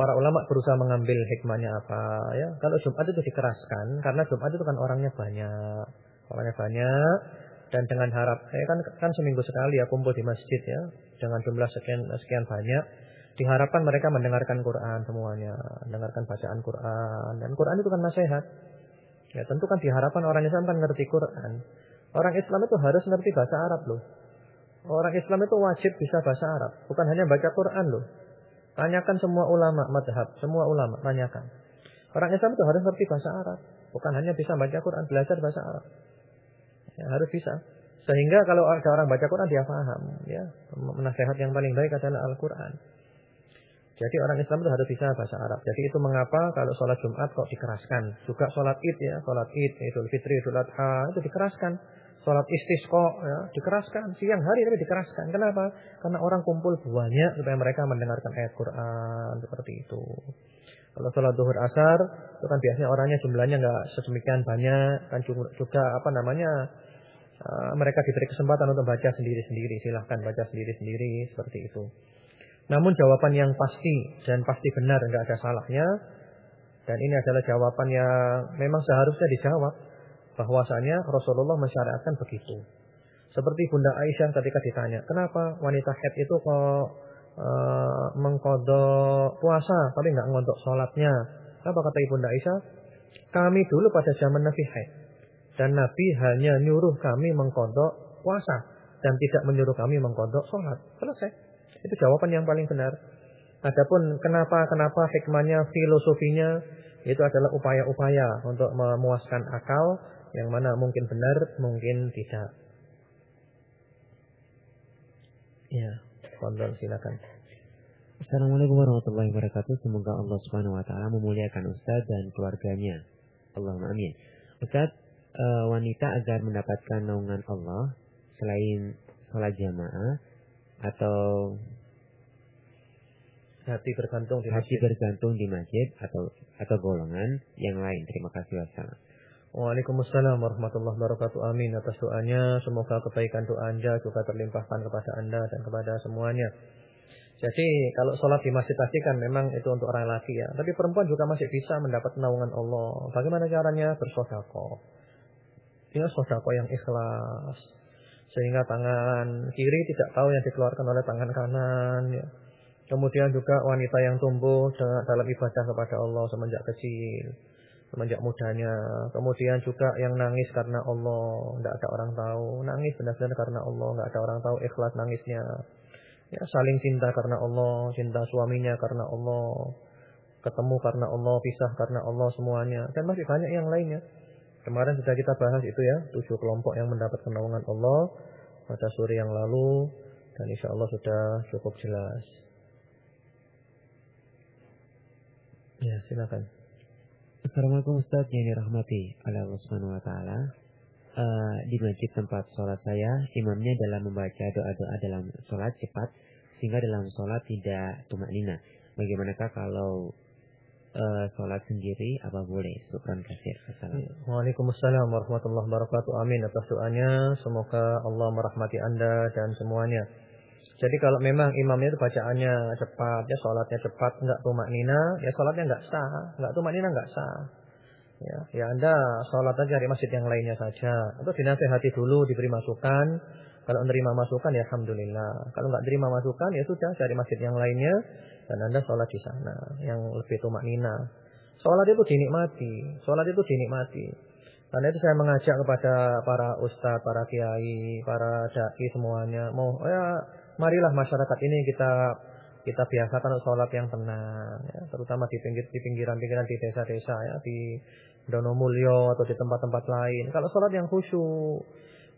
para ulama berusaha mengambil hikmahnya apa ya. Kalau Jumat itu dikeraskan, karena Jumat itu kan orangnya banyak, orangnya banyak, dan dengan harap, eh, kan kan seminggu sekali ya kumpul di masjid ya, dengan jumlah sekian sekian banyak Diharapkan mereka mendengarkan Quran semuanya, mendengarkan bacaan Quran. Dan Quran itu kan nasihat. Ya tentu kan diharapkan orang Islam kan ngerti Quran. Orang Islam itu harus ngerti bahasa Arab loh. Orang Islam itu wajib bisa bahasa Arab. Bukan hanya baca Quran loh. Tanyakan semua ulama madhab. Semua ulama tanyakan. Orang Islam itu harus ngerti bahasa Arab. Bukan hanya bisa baca Quran, belajar bahasa Arab. Ya, harus bisa. Sehingga kalau ada orang baca Quran dia paham. Ya, nasihat yang paling baik adalah Al-Quran. Jadi orang Islam itu harus bisa bahasa Arab. Jadi itu mengapa kalau sholat Jumat kok dikeraskan. Juga sholat id ya, sholat id, Idul Fitri, Idul Adha itu dikeraskan. Sholat istisqa ya, dikeraskan. Siang hari tapi dikeraskan. Kenapa? Karena orang kumpul banyak supaya mereka mendengarkan ayat Quran seperti itu. Kalau sholat duhur asar itu kan biasanya orangnya jumlahnya nggak sedemikian banyak, kan juga apa namanya uh, mereka diberi kesempatan untuk baca sendiri-sendiri. Silahkan baca sendiri-sendiri seperti itu. Namun jawaban yang pasti dan pasti benar nggak ada salahnya. Dan ini adalah jawaban yang memang seharusnya dijawab. Bahwasanya Rasulullah mensyariatkan begitu. Seperti Bunda Aisyah ketika ditanya, kenapa wanita haid itu kok e, mengkodok puasa tapi nggak ngontok sholatnya? Apa kata Bunda Aisyah? Kami dulu pada zaman Nabi haid. Dan Nabi hanya nyuruh kami mengkodok puasa. Dan tidak menyuruh kami mengkodok sholat. Selesai. Itu jawaban yang paling benar. Adapun kenapa-kenapa hikmahnya, filosofinya itu adalah upaya-upaya untuk memuaskan akal yang mana mungkin benar, mungkin tidak. Ya, kontrol silakan. Assalamualaikum warahmatullahi wabarakatuh. Semoga Allah Subhanahu wa taala memuliakan Ustaz dan keluarganya. Allahumma amin. Ustaz, eh, wanita agar mendapatkan naungan Allah selain sholat jamaah atau hati bergantung di hati bergantung di masjid atau atau golongan yang lain. Terima kasih wassalam. Waalaikumsalam warahmatullahi wabarakatuh. Amin atas doanya. Semoga kebaikan doa Anda juga terlimpahkan kepada Anda dan kepada semuanya. Jadi kalau sholat di masjid tadi kan memang itu untuk orang laki ya. Tapi perempuan juga masih bisa mendapat naungan Allah. Bagaimana caranya? Bersodako. Ya sodako yang ikhlas. Sehingga tangan kiri tidak tahu yang dikeluarkan oleh tangan kanan. Ya. Kemudian juga wanita yang tumbuh dalam ibadah kepada Allah semenjak kecil. Semenjak mudanya. Kemudian juga yang nangis karena Allah. Tidak ada orang tahu. Nangis benar-benar karena Allah. Tidak ada orang tahu ikhlas nangisnya. Ya, saling cinta karena Allah. Cinta suaminya karena Allah. Ketemu karena Allah. Pisah karena Allah semuanya. Dan masih banyak yang lainnya. Kemarin sudah kita bahas itu ya, tujuh kelompok yang mendapat kenaungan Allah pada sore yang lalu dan insya Allah sudah cukup jelas. Ya, silakan. Assalamualaikum Ustaz yang dirahmati Allah Subhanahu wa taala. Uh, di masjid tempat sholat saya, imamnya dalam membaca doa-doa dalam sholat cepat sehingga dalam sholat tidak tumak nina. Bagaimanakah kalau uh, sholat sendiri apa boleh? Syukran kasir. Assalamualaikum. Waalaikumsalam warahmatullahi wabarakatuh. Amin atas doanya. Semoga Allah merahmati Anda dan semuanya. Jadi kalau memang imamnya itu bacaannya cepat, ya sholatnya cepat, enggak tumak nina, ya sholatnya enggak sah, enggak tumak nina enggak sah. Ya, ya Anda sholat aja di masjid yang lainnya saja. Atau dinasehati dulu, diberi masukan. Kalau menerima masukan ya Alhamdulillah. Kalau enggak terima masukan ya sudah cari masjid yang lainnya dan Anda sholat di sana yang lebih tumak nina. Sholat itu dinikmati, sholat itu dinikmati. Karena itu saya mengajak kepada para ustadz, para kiai, para dai semuanya, mau ya marilah masyarakat ini kita kita biasakan sholat yang tenang, ya, terutama di pinggir di pinggiran-pinggiran di desa-desa ya, di Donomulyo atau di tempat-tempat lain. Kalau sholat yang khusyuk,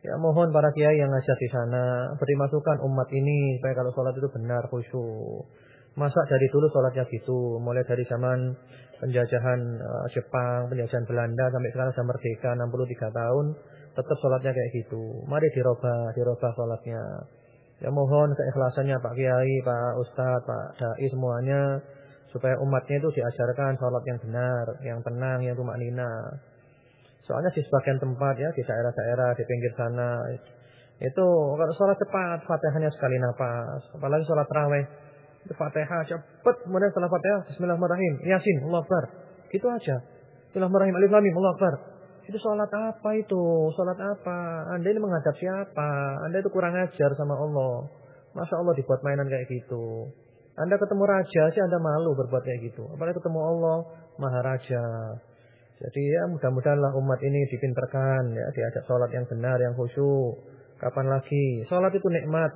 ya mohon para kiai yang ngajar di sana beri masukan umat ini supaya kalau sholat itu benar khusyuk. Masa dari dulu sholatnya gitu, mulai dari zaman penjajahan uh, Jepang, penjajahan Belanda sampai sekarang sudah merdeka 63 tahun, tetap sholatnya kayak gitu. Mari dirubah, dirubah sholatnya. Ya mohon keikhlasannya Pak Kiai, Pak Ustadz, Pak Dai semuanya supaya umatnya itu diajarkan sholat yang benar, yang tenang, yang rumah nina. Soalnya di sebagian tempat ya, di daerah-daerah, di pinggir sana itu kalau sholat cepat, fatihahnya sekali nafas, apalagi sholat raweh, itu fatihah cepat, kemudian setelah fatihah, Bismillahirrahmanirrahim, Yasin, Allah Akbar, gitu aja. Bismillahirrahmanirrahim, Alif Lam Allah Akbar. Itu sholat apa itu? Sholat apa? Anda ini menghadap siapa? Anda itu kurang ajar sama Allah. Masa Allah dibuat mainan kayak gitu. Anda ketemu raja sih Anda malu berbuat kayak gitu. Apalagi ketemu Allah Maharaja. Jadi ya mudah-mudahanlah umat ini dipinterkan ya diajak sholat yang benar, yang khusyuk. Kapan lagi? Sholat itu nikmat.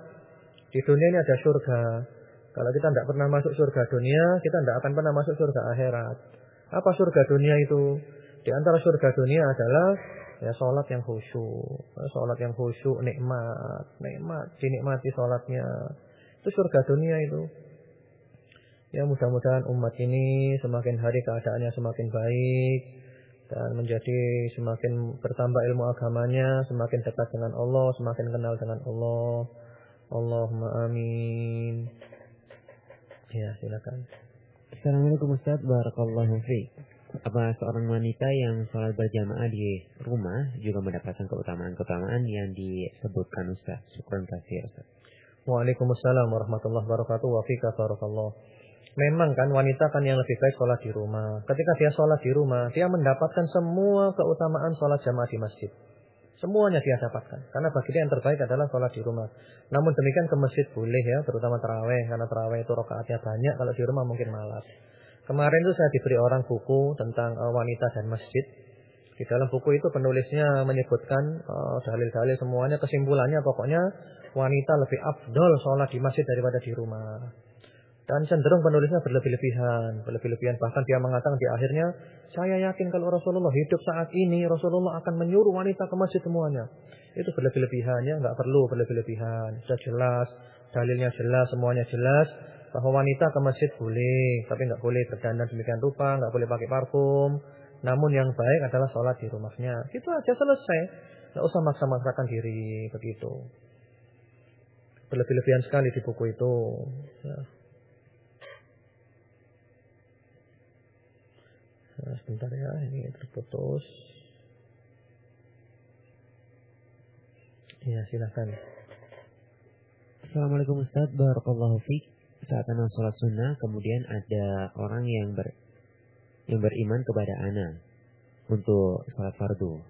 Di dunia ini ada surga. Kalau kita tidak pernah masuk surga dunia, kita tidak akan pernah masuk surga akhirat. Apa surga dunia itu? Di antara surga dunia adalah ya sholat yang khusyuk, sholat yang khusyuk nikmat, nikmat, dinikmati sholatnya. Itu surga dunia itu. Ya mudah-mudahan umat ini semakin hari keadaannya semakin baik dan menjadi semakin bertambah ilmu agamanya, semakin dekat dengan Allah, semakin kenal dengan Allah. Allahumma amin. Ya, silakan. Assalamualaikum Ustaz, barakallahu fiik. Apa seorang wanita yang sholat berjamaah di rumah juga mendapatkan keutamaan-keutamaan yang disebutkan Ustaz? Syukur kasih Ustaz. Waalaikumsalam warahmatullahi wabarakatuh. Wa fika barakallah. Memang kan wanita kan yang lebih baik sholat di rumah. Ketika dia sholat di rumah, dia mendapatkan semua keutamaan sholat jamaah di masjid. Semuanya dia dapatkan. Karena bagi dia yang terbaik adalah sholat di rumah. Namun demikian ke masjid boleh ya, terutama terawih. Karena terawih itu rokaatnya banyak, kalau di rumah mungkin malas. Kemarin itu saya diberi orang buku tentang uh, wanita dan masjid. Di dalam buku itu penulisnya menyebutkan uh, dalil-dalil uh, semuanya kesimpulannya pokoknya wanita lebih afdol sholat di masjid daripada di rumah. Dan cenderung penulisnya berlebih-lebihan, berlebih-lebihan bahkan dia mengatakan di akhirnya, saya yakin kalau Rasulullah hidup saat ini, Rasulullah akan menyuruh wanita ke masjid semuanya. Itu berlebih-lebihannya, nggak perlu berlebih-lebihan. Sudah jelas, dalilnya jelas, semuanya jelas bahwa wanita ke masjid boleh, tapi nggak boleh berdandan demikian rupa, nggak boleh pakai parfum. Namun yang baik adalah sholat di rumahnya. Itu aja selesai. Nggak usah maksa-maksakan diri begitu. Berlebih-lebihan sekali di buku itu. Ya. Nah, sebentar ya, ini terputus. Ya, silakan. Assalamualaikum Ustaz, Barakallahu Fiqh saat anak sholat sunnah kemudian ada orang yang ber yang beriman kepada anak untuk sholat fardu.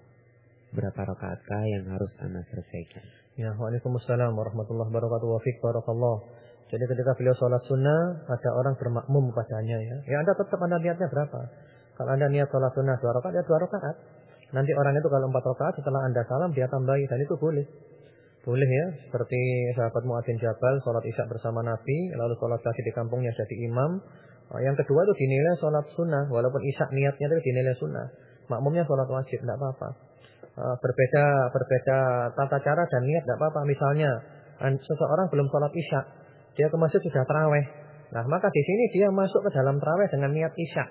berapa rakaatkah yang harus Anda selesaikan? Ya, Waalaikumsalam warahmatullahi wabarakatuh. Wa barakallah. Jadi ketika beliau sholat sunnah, ada orang bermakmum padanya ya. Ya Anda tetap Anda niatnya berapa? Kalau Anda niat sholat sunnah dua rakaat, ya dua rakaat. Nanti orang itu kalau empat rakaat setelah Anda salam dia tambahi dan itu boleh. Boleh ya, seperti sahabat Muadzin Jabal sholat isya bersama Nabi, lalu sholat lagi di kampungnya jadi imam. Nah, yang kedua itu dinilai sholat sunnah, walaupun isya niatnya itu dinilai sunnah. Makmumnya sholat wajib, tidak apa-apa. Ah, berbeda berbeda tata cara dan niat tidak apa-apa. Misalnya seseorang belum sholat isya, dia ke masjid sudah terawih. Nah, maka di sini dia masuk ke dalam terawih dengan niat isya.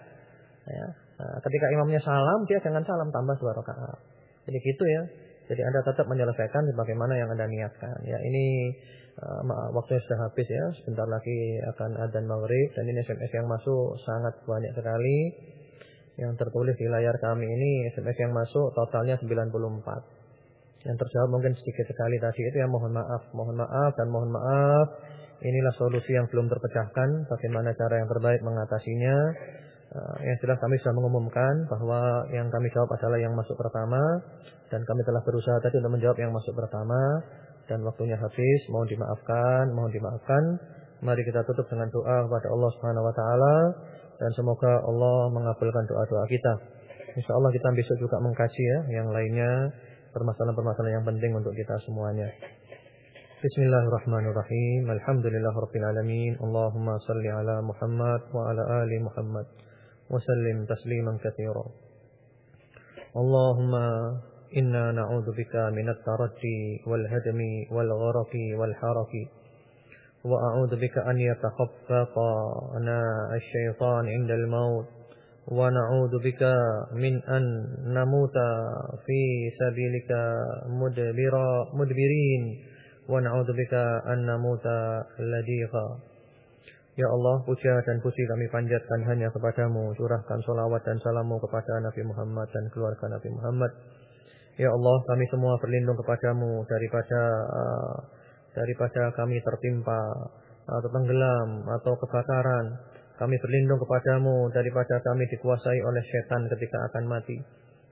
Ya. Nah, ketika imamnya salam, dia jangan salam tambah dua rakaat. Jadi gitu ya. Jadi Anda tetap menyelesaikan sebagaimana yang Anda niatkan. Ya, ini uh, waktunya sudah habis ya. Sebentar lagi akan adzan maghrib dan ini SMS yang masuk sangat banyak sekali. Yang tertulis di layar kami ini SMS yang masuk totalnya 94. Yang terjawab mungkin sedikit sekali tadi itu ya mohon maaf, mohon maaf dan mohon maaf Inilah solusi yang belum terpecahkan, bagaimana cara yang terbaik mengatasinya. Eh, yang jelas kami sudah mengumumkan bahwa yang kami jawab adalah yang masuk pertama dan kami telah berusaha tadi untuk menjawab yang masuk pertama dan waktunya habis mohon dimaafkan mohon dimaafkan. Mari kita tutup dengan doa kepada Allah Subhanahu wa taala dan semoga Allah mengabulkan doa-doa kita. Insyaallah kita besok juga mengkaji ya yang lainnya permasalahan-permasalahan yang penting untuk kita semuanya. Bismillahirrahmanirrahim. Alhamdulillahirabbil alamin. Allahumma salli ala Muhammad wa ala ali Muhammad. محمد وعلى آل محمد وسلم تسليما كثيرا اللهم إنا نعوذ بك من الترجي والهدم والغرق والحرق وأعوذ بك أن يتخفقنا الشيطان عند الموت ونعوذ بك من أن نموت في سبيلك مدبرين wa na'udzubika an namuta ladhiqa. Ya Allah, puja dan puji kami panjatkan hanya kepadamu. Curahkan solawat dan salammu kepada Nabi Muhammad dan keluarga Nabi Muhammad. Ya Allah, kami semua berlindung kepadamu daripada uh, daripada kami tertimpa atau tenggelam atau kebakaran. Kami berlindung kepadamu daripada kami dikuasai oleh setan ketika akan mati.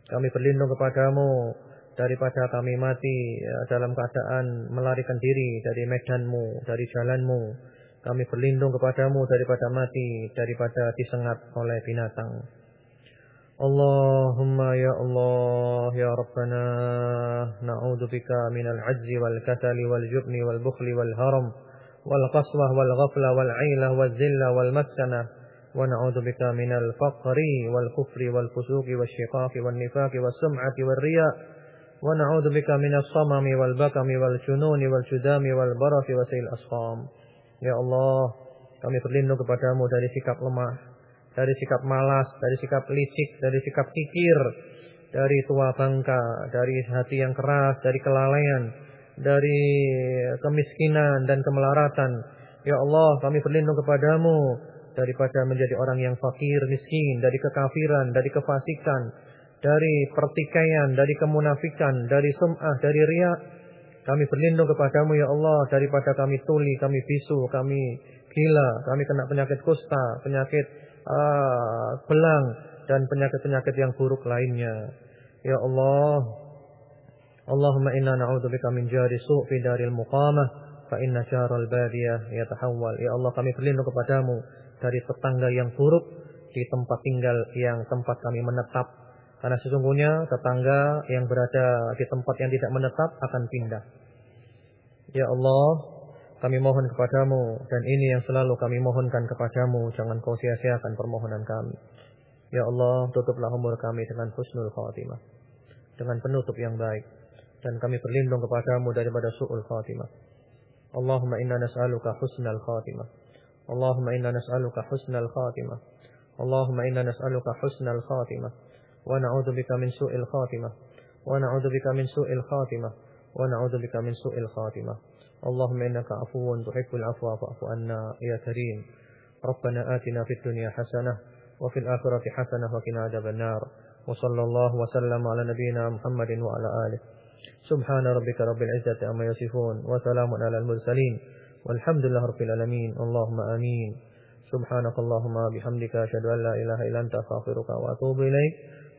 Kami berlindung kepadamu daripada kami mati ya, dalam keadaan melarikan diri dari medanmu, dari jalanmu. Kami berlindung kepadamu daripada mati, daripada disengat oleh binatang. Allahumma ya Allah ya Rabbana na'udhu bika minal ajzi wal kasali wal jubni wal bukhli wal haram wal qaswah wal ghafla wal ailah wal zilla wal maskana wa na'udhu bika minal faqri wal kufri wal fusuki wal shiqaqi wal nifaqi wal sum'ati wal riya' ونعوذ بك من الصمم والبكم والجنون والجدام والبرص وسيل الأسقام Ya Allah, kami berlindung kepadamu dari sikap lemah, dari sikap malas, dari sikap licik, dari sikap kikir, dari tua bangka, dari hati yang keras, dari kelalaian, dari kemiskinan dan kemelaratan. Ya Allah, kami berlindung kepadamu daripada menjadi orang yang fakir, miskin, dari kekafiran, dari kefasikan, dari pertikaian, dari kemunafikan, dari sum'ah, dari riak. Kami berlindung kepadamu ya Allah daripada kami tuli, kami bisu, kami gila, kami kena penyakit kusta, penyakit uh, belang dan penyakit-penyakit yang buruk lainnya. Ya Allah, Allahumma inna na'udzubika min jari su' fi daril muqamah fa inna jaral badiyah yatahawwal. Ya Allah, kami berlindung kepadamu dari tetangga yang buruk di tempat tinggal yang tempat kami menetap karena sesungguhnya tetangga yang berada di tempat yang tidak menetap akan pindah. Ya Allah, kami mohon kepadamu dan ini yang selalu kami mohonkan kepadamu, jangan kau sia-siakan permohonan kami. Ya Allah, tutuplah umur kami dengan husnul khatimah, dengan penutup yang baik dan kami berlindung kepadamu daripada su'ul khatimah. Allahumma inna nas'aluka husnal khatimah. Allahumma inna nas'aluka husnal khatimah. Allahumma inna nas'aluka husnal khatimah. ونعوذ بك من سوء الخاتمة. ونعوذ بك من سوء الخاتمة. ونعوذ بك من سوء الخاتمة. اللهم إنك عفو تحب العفو فاعف عنا يا كريم. ربنا آتنا في الدنيا حسنة وفي الآخرة حسنة وقنا عذاب النار. وصلى الله وسلم على نبينا محمد وعلى آله. سبحان ربك رب العزة عما يصفون وسلام على المرسلين. والحمد لله رب العالمين. اللهم آمين. سبحانك اللهم بحمدك أشهد أن لا إله إلا أنت أستغفرك وأتوب إليك.